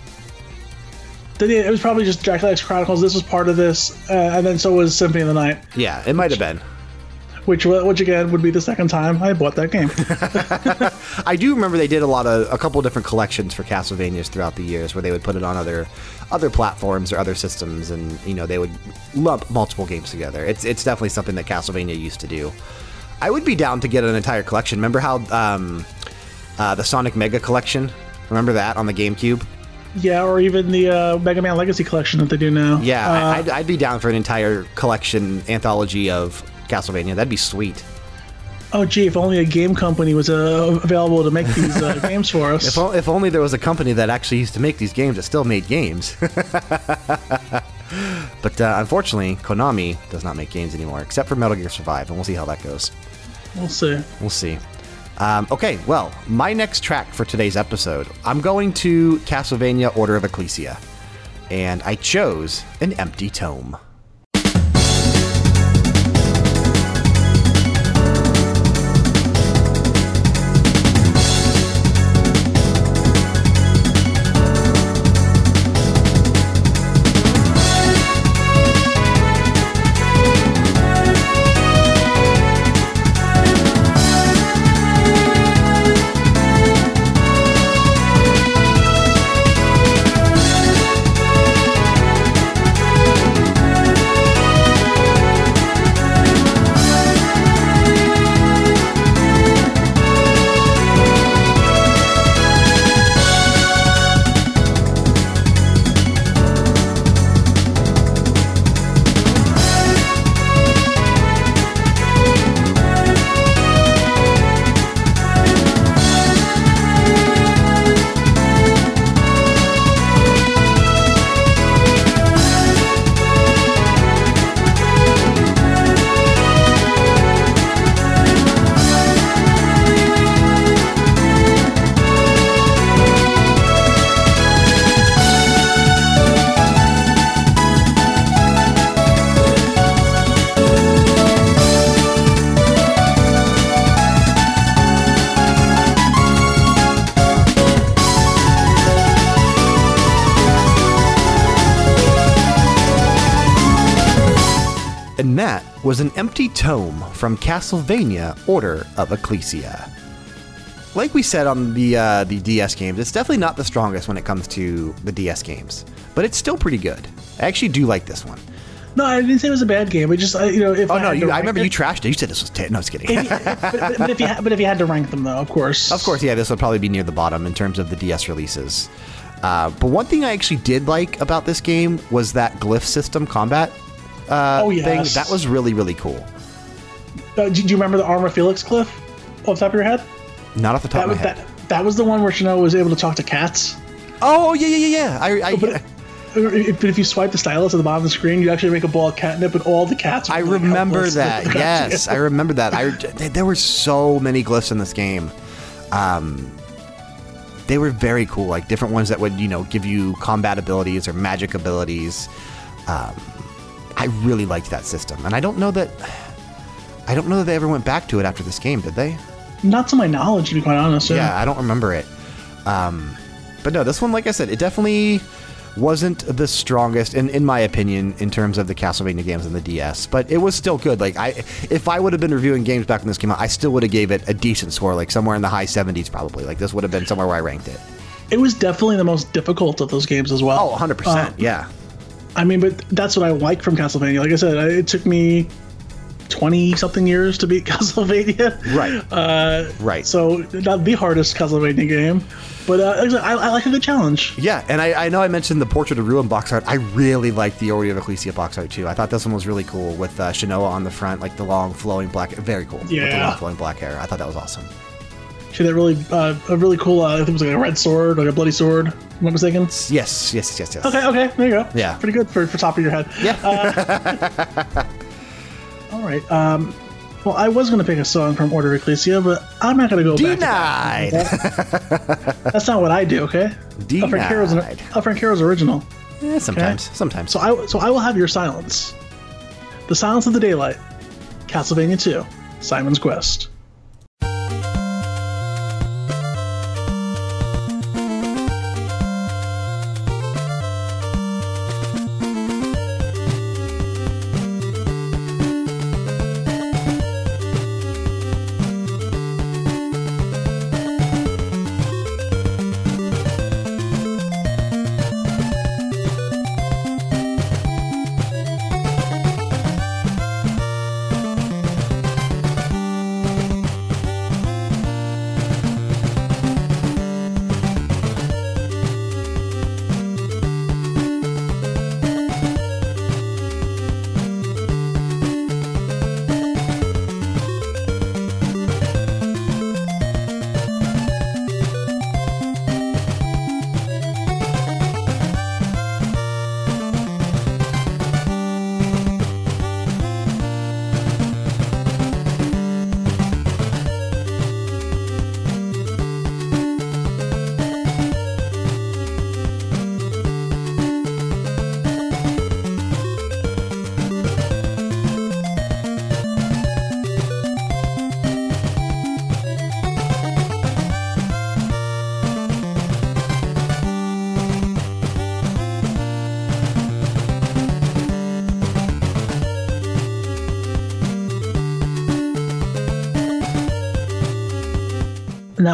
It was probably just Dracula X Chronicles. This was part of this, uh, and then so was Symphony of the Night, Yeah, it might have been. Which which again would be the second time I bought that game. I do remember they did a lot of a couple different collections for Castlevanias throughout the years, where they would put it on other other platforms or other systems, and you know they would lump multiple games together. It's it's definitely something that Castlevania used to do. I would be down to get an entire collection. Remember how um, uh, the Sonic Mega Collection? Remember that on the GameCube? yeah, or even the uh, Mega Man Legacy Collection that they do now. Yeah, Uh, I'd, I'd be down for an entire collection anthology of Castlevania. That'd be sweet. oh gee, if only a game company was uh, available to make these uh, games for us. If, o- if only there was a company that actually used to make these games that still made games. but uh, unfortunately, Konami does not make games anymore, except for Metal Gear Survive, and we'll see how that goes. we'll see. We'll see. Um, okay, well, my next track for today's episode, I'm going to Castlevania Order of Ecclesia, and I chose an empty tome. Was an empty tome from Castlevania Order of Ecclesia. Like we said on the uh, the DS games, it's definitely not the strongest when it comes to the DS games, but it's still pretty good. I actually do like this one. No, I didn't say it was a bad game. I just, I, you know, if Oh I no, you, I remember it- you trashed it. You said this was ten. No, I was kidding. if but- but if you but if you had to rank them, though, of course, Of course, yeah, this would probably be near the bottom in terms of the DS releases. Uh, but one thing I actually did like about this game was that glyph system combat uh, Oh, thing. yes. That was really, really cool. Uh, do, you remember the Arma Felix glyph off the top of your head? Not off the top That of my head. that. That was the one where Shanoa was able to talk to cats. Oh, yeah, yeah, yeah, yeah. I, I, But, if, if you swipe the stylus at the bottom of the screen, you actually make a ball of catnip, and all the cats. I remember that. Yes, I remember that. I there were so many glyphs in this game. Um, they were very cool, like different ones that would, you know, give you combat abilities or magic abilities. Um, I really liked that system, and I don't know that I don't know that they ever went back to it after this game, did they? Not to my knowledge, to be quite honest. Yeah, I don't remember it. Um, but no, this one, like I said, it definitely wasn't the strongest, in, in my opinion, in terms of the Castlevania games on the DS. But it was still good. Like I, if I would have been reviewing games back when this came out, I still would have gave it a decent score, like somewhere in the high 70s, probably. Like this would have been somewhere where I ranked it. It was definitely the most difficult of those games as well. Oh, 100 percent. Yeah. I mean, but that's what I like from Castlevania. Like I said, it took me 20 something years to beat Castlevania. Right. Uh, Right. So, not the hardest Castlevania game, but uh, I, I, like a good challenge. Yeah, and I, I know I mentioned the Portrait of Ruin box art. I really liked the Order of Ecclesia box art too. I thought this one was really cool with uh, Shanoa on the front, like the long flowing black. Very cool. With the Yeah. long flowing black hair. I thought that was awesome. She had that really, uh, a really cool, uh, I think it was like a red sword, like a bloody sword. Am I mistaken? Yes, yes, yes, yes. Okay, okay, there you go. Yeah. Pretty good for, for top of your head. Yeah. All right. Um, well, I was going to pick a song from Order of Ecclesia, but I'm not going to go back. Denied. That's not what I do, okay? El Francaro's, an, Denied. Francaro's original. Eh, sometimes, sometimes. So I so I will have your silence. The Silence of the Daylight. Castlevania 2. Simon's Quest.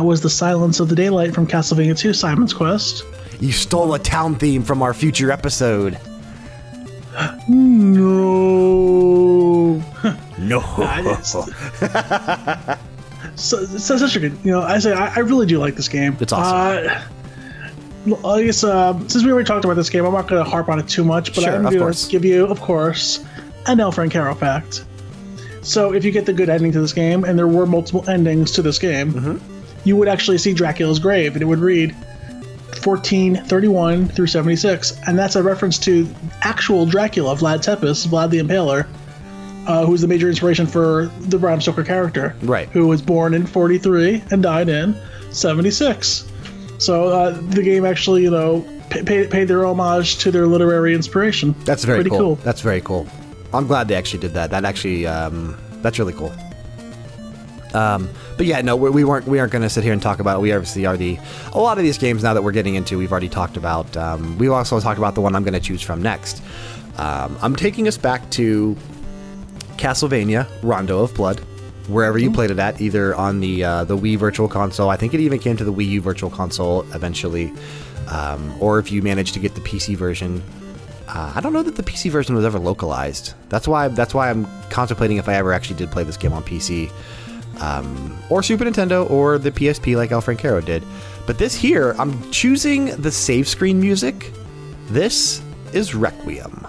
That was The Silence of the Daylight from Castlevania 2 Simon's Quest. You stole a town theme from our future episode. No. No. so, so such a good, you know, I say I, I really do like this game. It's awesome. Uh, I guess um, since we already talked about this game, I'm not going to harp on it too much, but Sure, I'm going to give you, of course, an El Francaro fact. So if you get the good ending to this game, and there were multiple endings to this game, Mm-hmm. You would actually see Dracula's grave, and it would read 1431 through 76, and that's a reference to actual Dracula, Vlad Tepes, Vlad the Impaler, uh, who's the major inspiration for the Bram Stoker character, Right. Who was born in 43 and died in 76. So uh, the game actually, you know, paid, paid their homage to their literary inspiration. That's very Pretty cool. cool. That's very cool. I'm glad they actually did that. That actually, um, that's really cool. Um, but yeah, no, we, we weren't. We aren't going to sit here and talk about. It. We obviously already are the a lot of these games now that we're getting into. We've already talked about. Um, we also talked about the one I'm going to choose from next. Um, I'm taking us back to Castlevania Rondo of Blood, wherever you played it at, either on the uh, the Wii Virtual Console. I think it even came to the Wii U Virtual Console eventually, um, or if you managed to get the PC version. Uh, I don't know that the PC version was ever localized. That's why that's why I'm contemplating if I ever actually did play this game on PC, um, or Super Nintendo, or the PSP like El Francaro did. But this here, I'm choosing the save screen music. This is Requiem.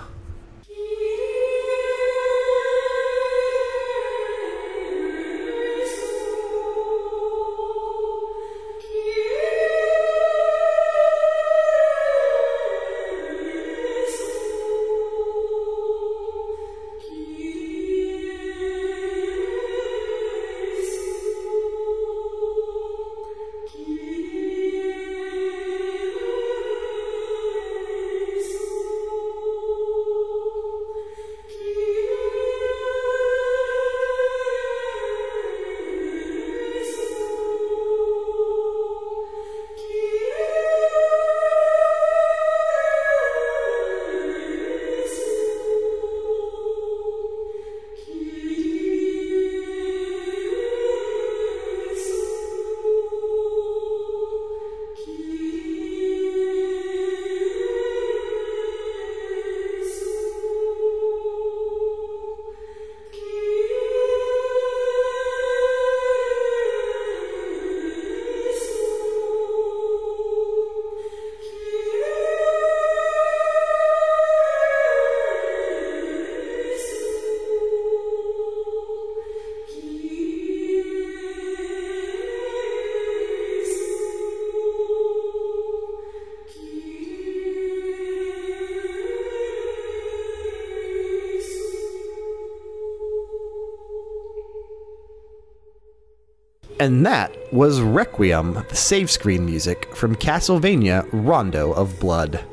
And that was Requiem, the save screen music from Castlevania Rondo of Blood.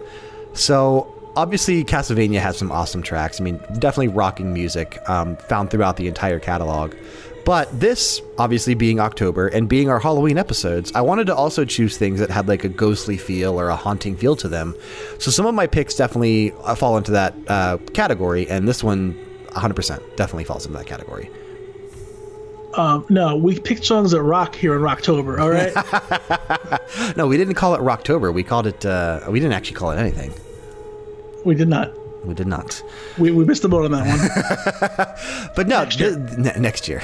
So, obviously, Castlevania has some awesome tracks. I mean, definitely rocking music um, found throughout the entire catalog. But this, obviously, being October and being our Halloween episodes, I wanted to also choose things that had like a ghostly feel or a haunting feel to them. So, some of my picks definitely uh, fall into that uh, category, and this one 100% definitely falls into that category. Um, no, we picked songs that rock here in Rocktober. All right. no, we didn't call it Rocktober. We called it. Uh, we didn't actually call it anything. We did not. We did not. We, we missed the boat on that one. but no, next year. Next year.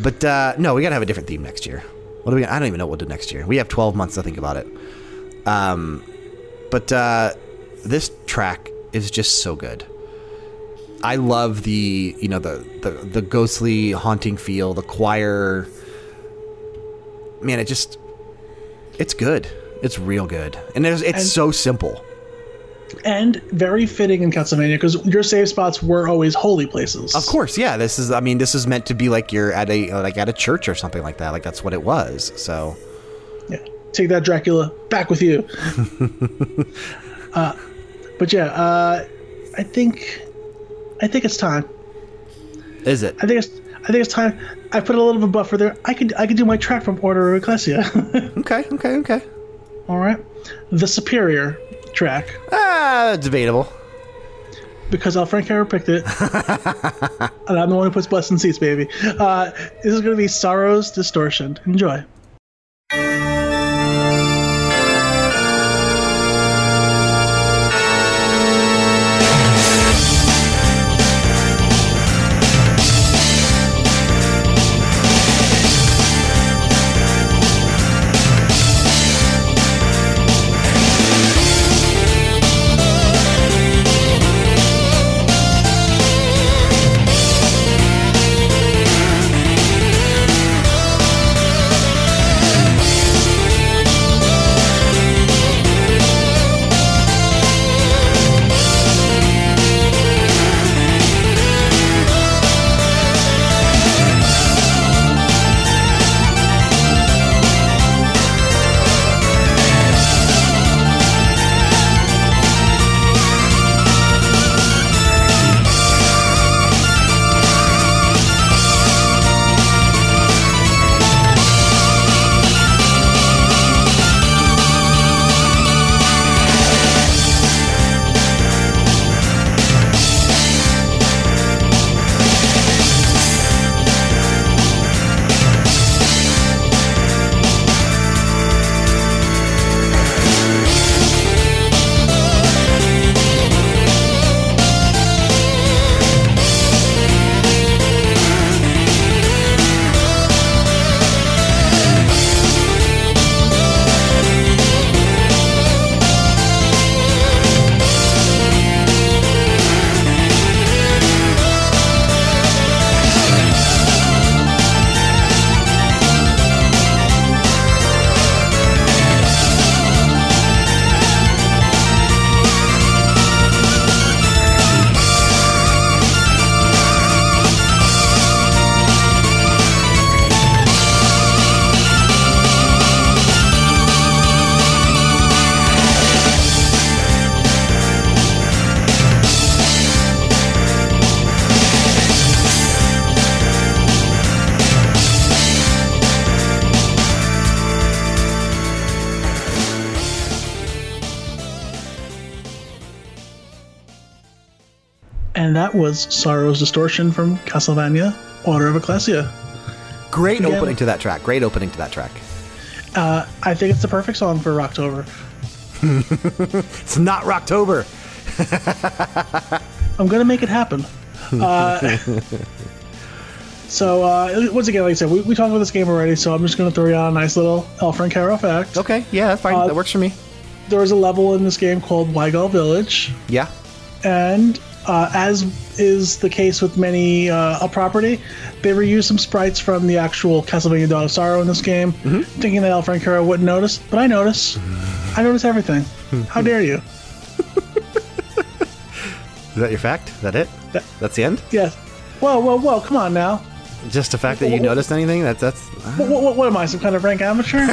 But uh, no, we gotta have a different theme next year. What do we? I don't even know what we'll do next year. We have 12 months to think about it. Um, but uh, this track is just so good. I love the you know the, the the ghostly haunting feel, the choir. Man, it just it's good. It's real good, and it's, it's and, so simple. And very fitting in Castlevania because your save spots were always holy places. Of course, yeah. This is I mean this is meant to be like you're at a like at a church or something like that. Like that's what it was. So yeah, take that Dracula back with you. uh, but yeah, uh, I think I think it's time. Is it? I think it's. I think it's time. I put a little bit of buffer there. I could. I could do my track from Order of Ecclesia. okay. Okay. Okay. All right. The Superior track. Ah, debatable. Because El Francaro picked it, and I'm the one who puts butts in seats, baby. Uh, this is going to be Sorrow's Distortion. Enjoy. Was Sorrow's Distortion from Castlevania Order of Ecclesia. Great Again, opening to that track. Great opening to that track. Uh, I think it's the perfect song for Rocktober. it's not Rocktober. I'm gonna make it happen. Uh, so uh, once again, like I said, we, we talked about this game already, so I'm just gonna throw you out a nice little El Francaro fact. Okay, yeah, that's fine. Uh, that works for me. There was a level in this game called Wygol Village. Yeah. And uh, as is the case with many uh, a property, they reused some sprites from the actual Castlevania Dawn of Sorrow in this game, mm-hmm. thinking that El Francaro wouldn't notice, but I notice. I notice everything. How dare you? Is that your fact? Is that it? That, That's the end? Yes. Whoa, whoa, whoa! Come on now. Just the fact that you noticed anything, that's that's. What, what, what am I, some kind of rank amateur? all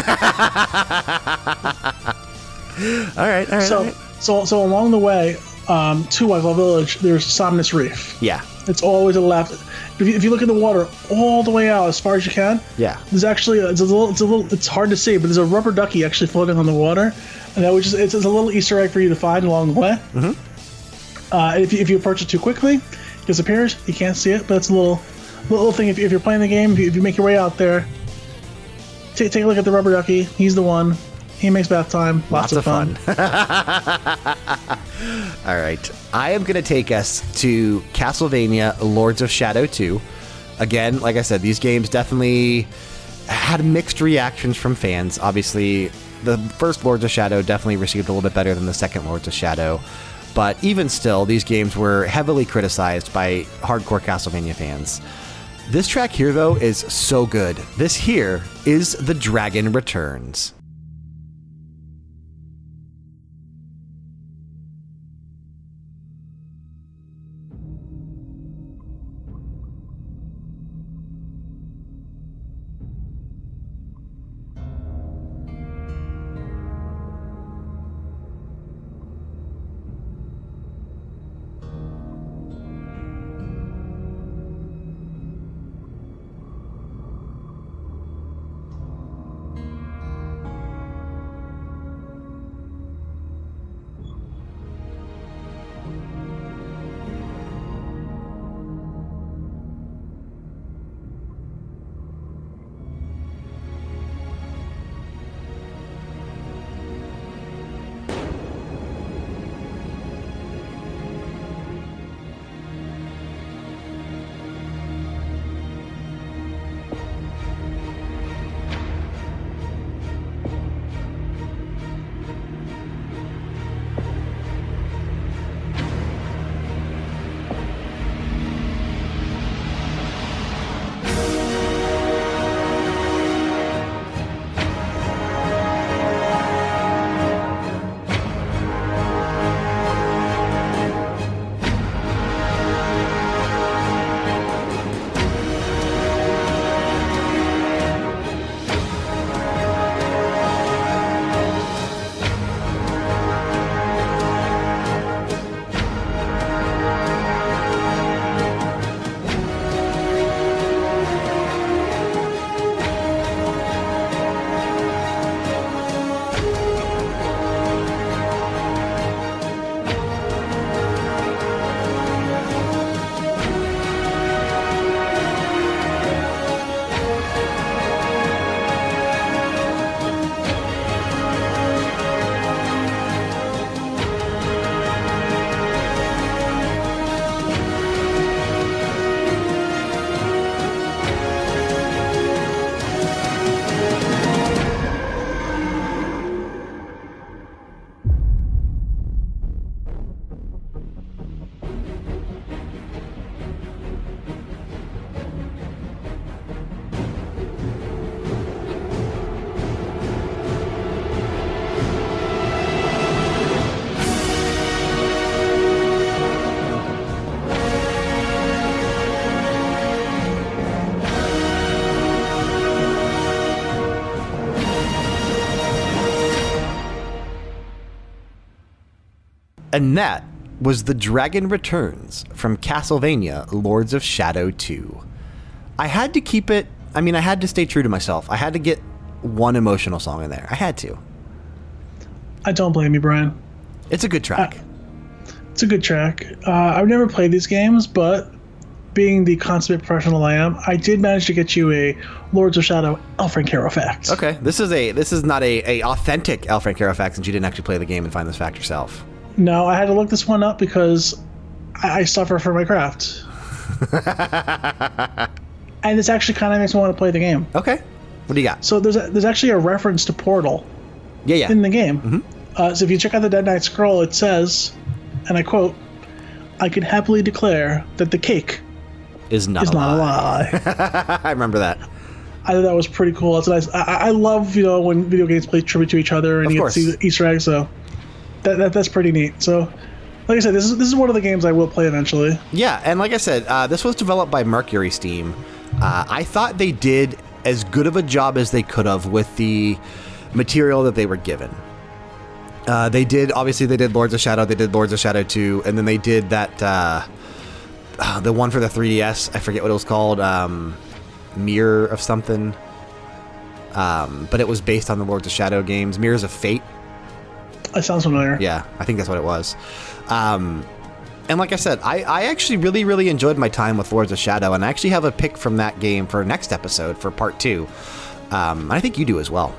right, all right. so, all right. so, so along the way um, to Wygol Village, there's Somnus Reef. Yeah, It's always to the left. If you, if you look in the water all the way out as far as you can, yeah. there's actually a, it's a little it's a little it's hard to see, but there's a rubber ducky actually floating on the water, and that was just it's, it's a little Easter egg for you to find along the way. Mm-hmm. Uh, if you, if you approach it too quickly, it disappears. You can't see it, but it's a little little thing. If, you- if you're playing the game, if you, if you make your way out there, take take a look at the rubber ducky. He's the one. He makes bath time. Lots, Lots of fun. All right. I am going to take us to Castlevania Lords of Shadow 2. Again, like I said, these games definitely had mixed reactions from fans. Obviously, the first Lords of Shadow definitely received a little bit better than the second Lords of Shadow. But even still, these games were heavily criticized by hardcore Castlevania fans. This track here, though, is so good. This here is The Dragon Returns. And that was The Dragon Returns from Castlevania Lords of Shadow 2. I had to keep it, I mean, I had to stay true to myself. I had to get one emotional song in there. I had to. I don't blame you, Brian. It's a good track. It's a good track. Uh, I've never played these games, but being the consummate professional I am, I did manage to get you a Lords of Shadow El Francaro fact. okay, this is a this is not a, a authentic El Francaro fact since you didn't actually play the game and find this fact yourself. No, I had to look this one up because I, I suffer for my craft. and this actually kind of makes me want to play the game. Okay, what do you got? So there's a, there's actually a reference to Portal Yeah, yeah. in the game. Uh, so if you check out the Dead Knight scroll, it says, and I quote, "I can happily declare that the cake is not is a not a lie. lie." I remember that. I thought that was pretty cool. It's nice. I, I love you know when video games play tribute to each other and Of you course. get to see the Easter eggs. So that, that that's pretty neat. So like I said, this is this is one of the games I will play eventually. Yeah, and like I said, uh, this was developed by Mercury Steam. Uh, I thought they did as good of a job as they could have with the material that they were given. Uh, they did obviously they did Lords of Shadow, they did Lords of Shadow 2, and then they did that uh, uh, the one for the 3DS. I forget what it was called, um, Mirror of something. Um, but it was based on the Lords of Shadow games, Mirrors of Fate. That sounds familiar. Yeah, I think that's what it was. Um, and like I said, I, I actually really, really enjoyed my time with Lords of Shadow, and I actually have a pick from that game for next episode for part two. Um, and I think you do as well.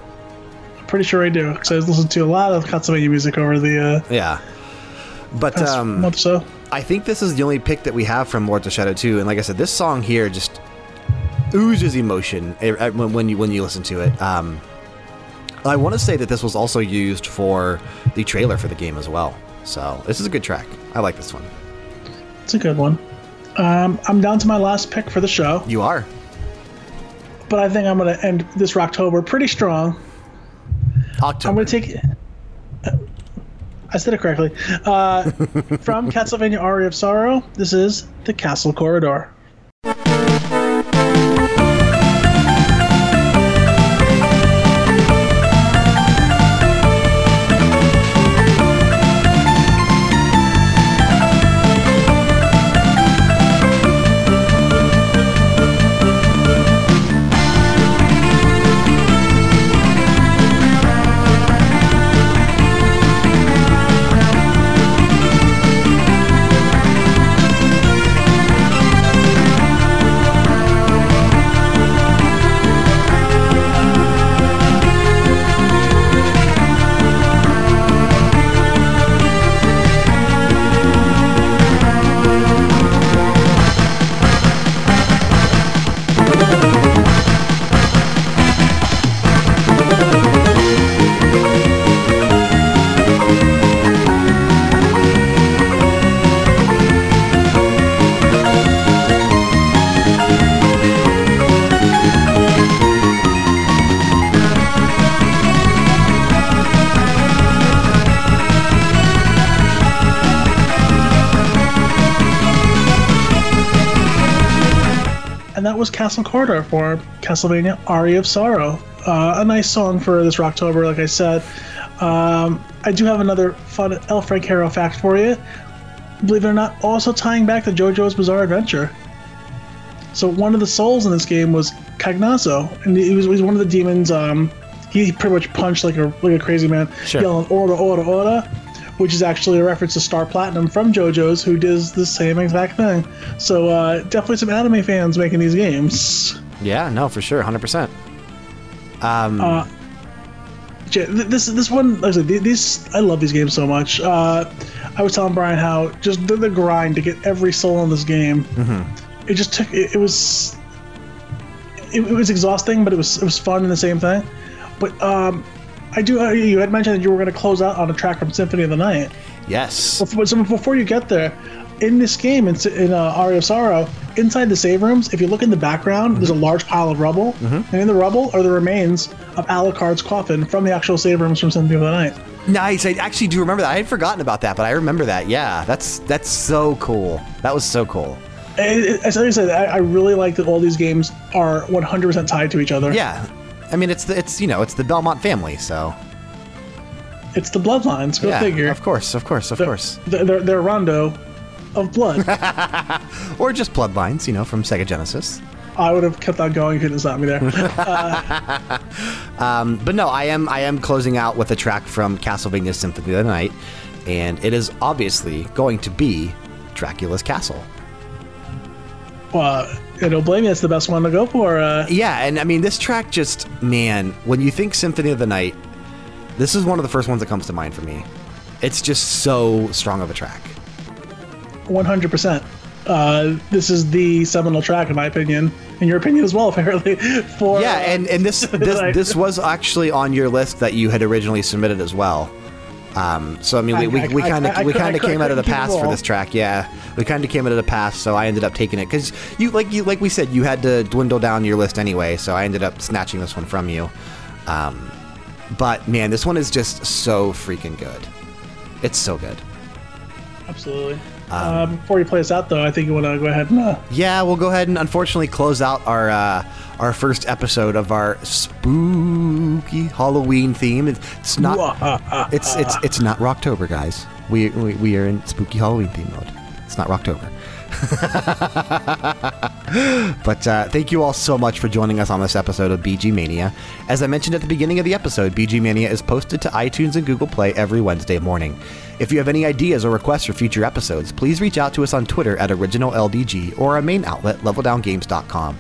I'm pretty sure I do because I listened to a lot of Castlevania music over the uh, Yeah. But um, month so. I think this is the only pick that we have from Lords of Shadow 2. And like I said, this song here just oozes emotion eh, eh, when, when you when you listen to it. Um, I want to say that this was also used for the trailer for the game as well. So this is a good track. I like this one. It's a good one. Um, I'm down to my last pick for the show, You are. but I think I'm going to end this Rocktober pretty strong. October. I'm going to take. I said it correctly. Uh, from Castlevania Aria of Sorrow, this is the Castle Corridor. Was Castle Corridor for Castlevania Aria of Sorrow. Uh, a nice song for this Rocktober, like I said. Um, I do have another fun El Francaro fact for you. Believe it or not, also tying back to JoJo's Bizarre Adventure. So one of the souls in this game was Cagnazzo, and he was, he was one of the demons. Um, he pretty much punched like a like a crazy man, Sure. yelling "Order, order, order," which is actually a reference to Star Platinum from JoJo's, who does the same exact thing. So uh, definitely some anime fans making these games. Yeah, no, for sure, hundred percent. Um, Uh, This this one, like I said, these I love these games so much. Uh, I was telling Brian how just the, the grind to get every soul in this game. It just took. It, it was. It, it was exhausting, but it was it was fun in the same thing. But um, I do. Uh, you had mentioned that you were going to close out on a track from Symphony of the Night. yes. Before, so before you get there, in this game, in, in uh, Aria of Sorrow, inside the save rooms, if you look in the background, there's a large pile of rubble, and in the rubble are the remains of Alucard's coffin from the actual save rooms from Symphony of the Night. Nice. I actually do remember that. I had forgotten about that, but I remember that. Yeah, that's that's so cool. That was so cool. It, it, as I said, I, I really like that all these games are 100% tied to each other. Yeah. I mean, it's the it's you know it's the Belmont family, so It's the bloodlines. Go yeah. figure. Of course, of course, of course. They're, they're, rondo of blood. Or just bloodlines, you know, from Sega Genesis. I would have kept on going. if You didn't stop me there. Um, but no, I am I am closing out with a track from Castlevania Symphony of the Night, and it is obviously going to be Dracula's Castle. well, I don't blame you. It's the best one to go for. Uh, Yeah, and I mean this track just man, when you think Symphony of the Night, this is one of the first ones that comes to mind for me. It's just so strong of a track. 100%. Uh, this is the seminal track, in my opinion, in your opinion as well, apparently. For Yeah, uh, and and this this this was actually on your list that you had originally submitted as well. Um, so I mean, we, I- we, we kind I- I of we kind of came out of the couldn't pass for this track. Yeah, we kind of came out of the pass, so I ended up taking it because you like you like we said you had to dwindle down your list anyway. So I ended up snatching this one from you. Um, but man, this one is just so freaking good. It's so good. absolutely. Uh, before you play us out, though, I think you want to go ahead and. Uh, Yeah, we'll go ahead and unfortunately close out our uh, our first episode of our spooky Halloween theme. It's not. It's it's it's not Rocktober, guys. We, we we are in spooky Halloween theme mode. It's not Rocktober. but uh, thank you all so much for joining us on this episode of BG Mania. As I mentioned at the beginning of the episode, BG Mania is posted to iTunes and Google Play every Wednesday morning. If you have any ideas or requests for future episodes, please reach out to us on Twitter at OriginalLDG or our main outlet, LevelDownGames.com.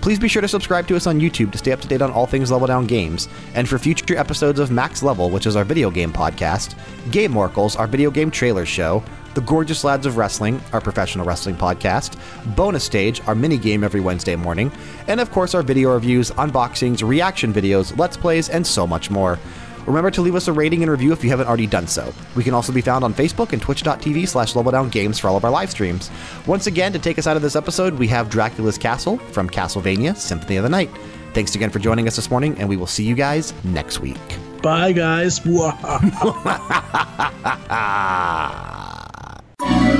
Please be sure to subscribe to us on YouTube to stay up to date on all things Level Down Games, and for future episodes of Max Level, which is our video game podcast, Game Oracles, our video game trailer show, The Gorgeous Lads of Wrestling, our professional wrestling podcast, Bonus Stage, our mini game every Wednesday morning, and of course our video reviews, unboxings, reaction videos, let's plays, and so much more. Remember to leave us a rating and review if you haven't already done so. We can also be found on Facebook and twitch.tv slash leveldowngames for all of our live streams. Once again, to take us out of this episode, we have Dracula's Castle from Castlevania Symphony of the Night. Thanks again for joining us this morning, and we will see you guys next week. bye, guys. Música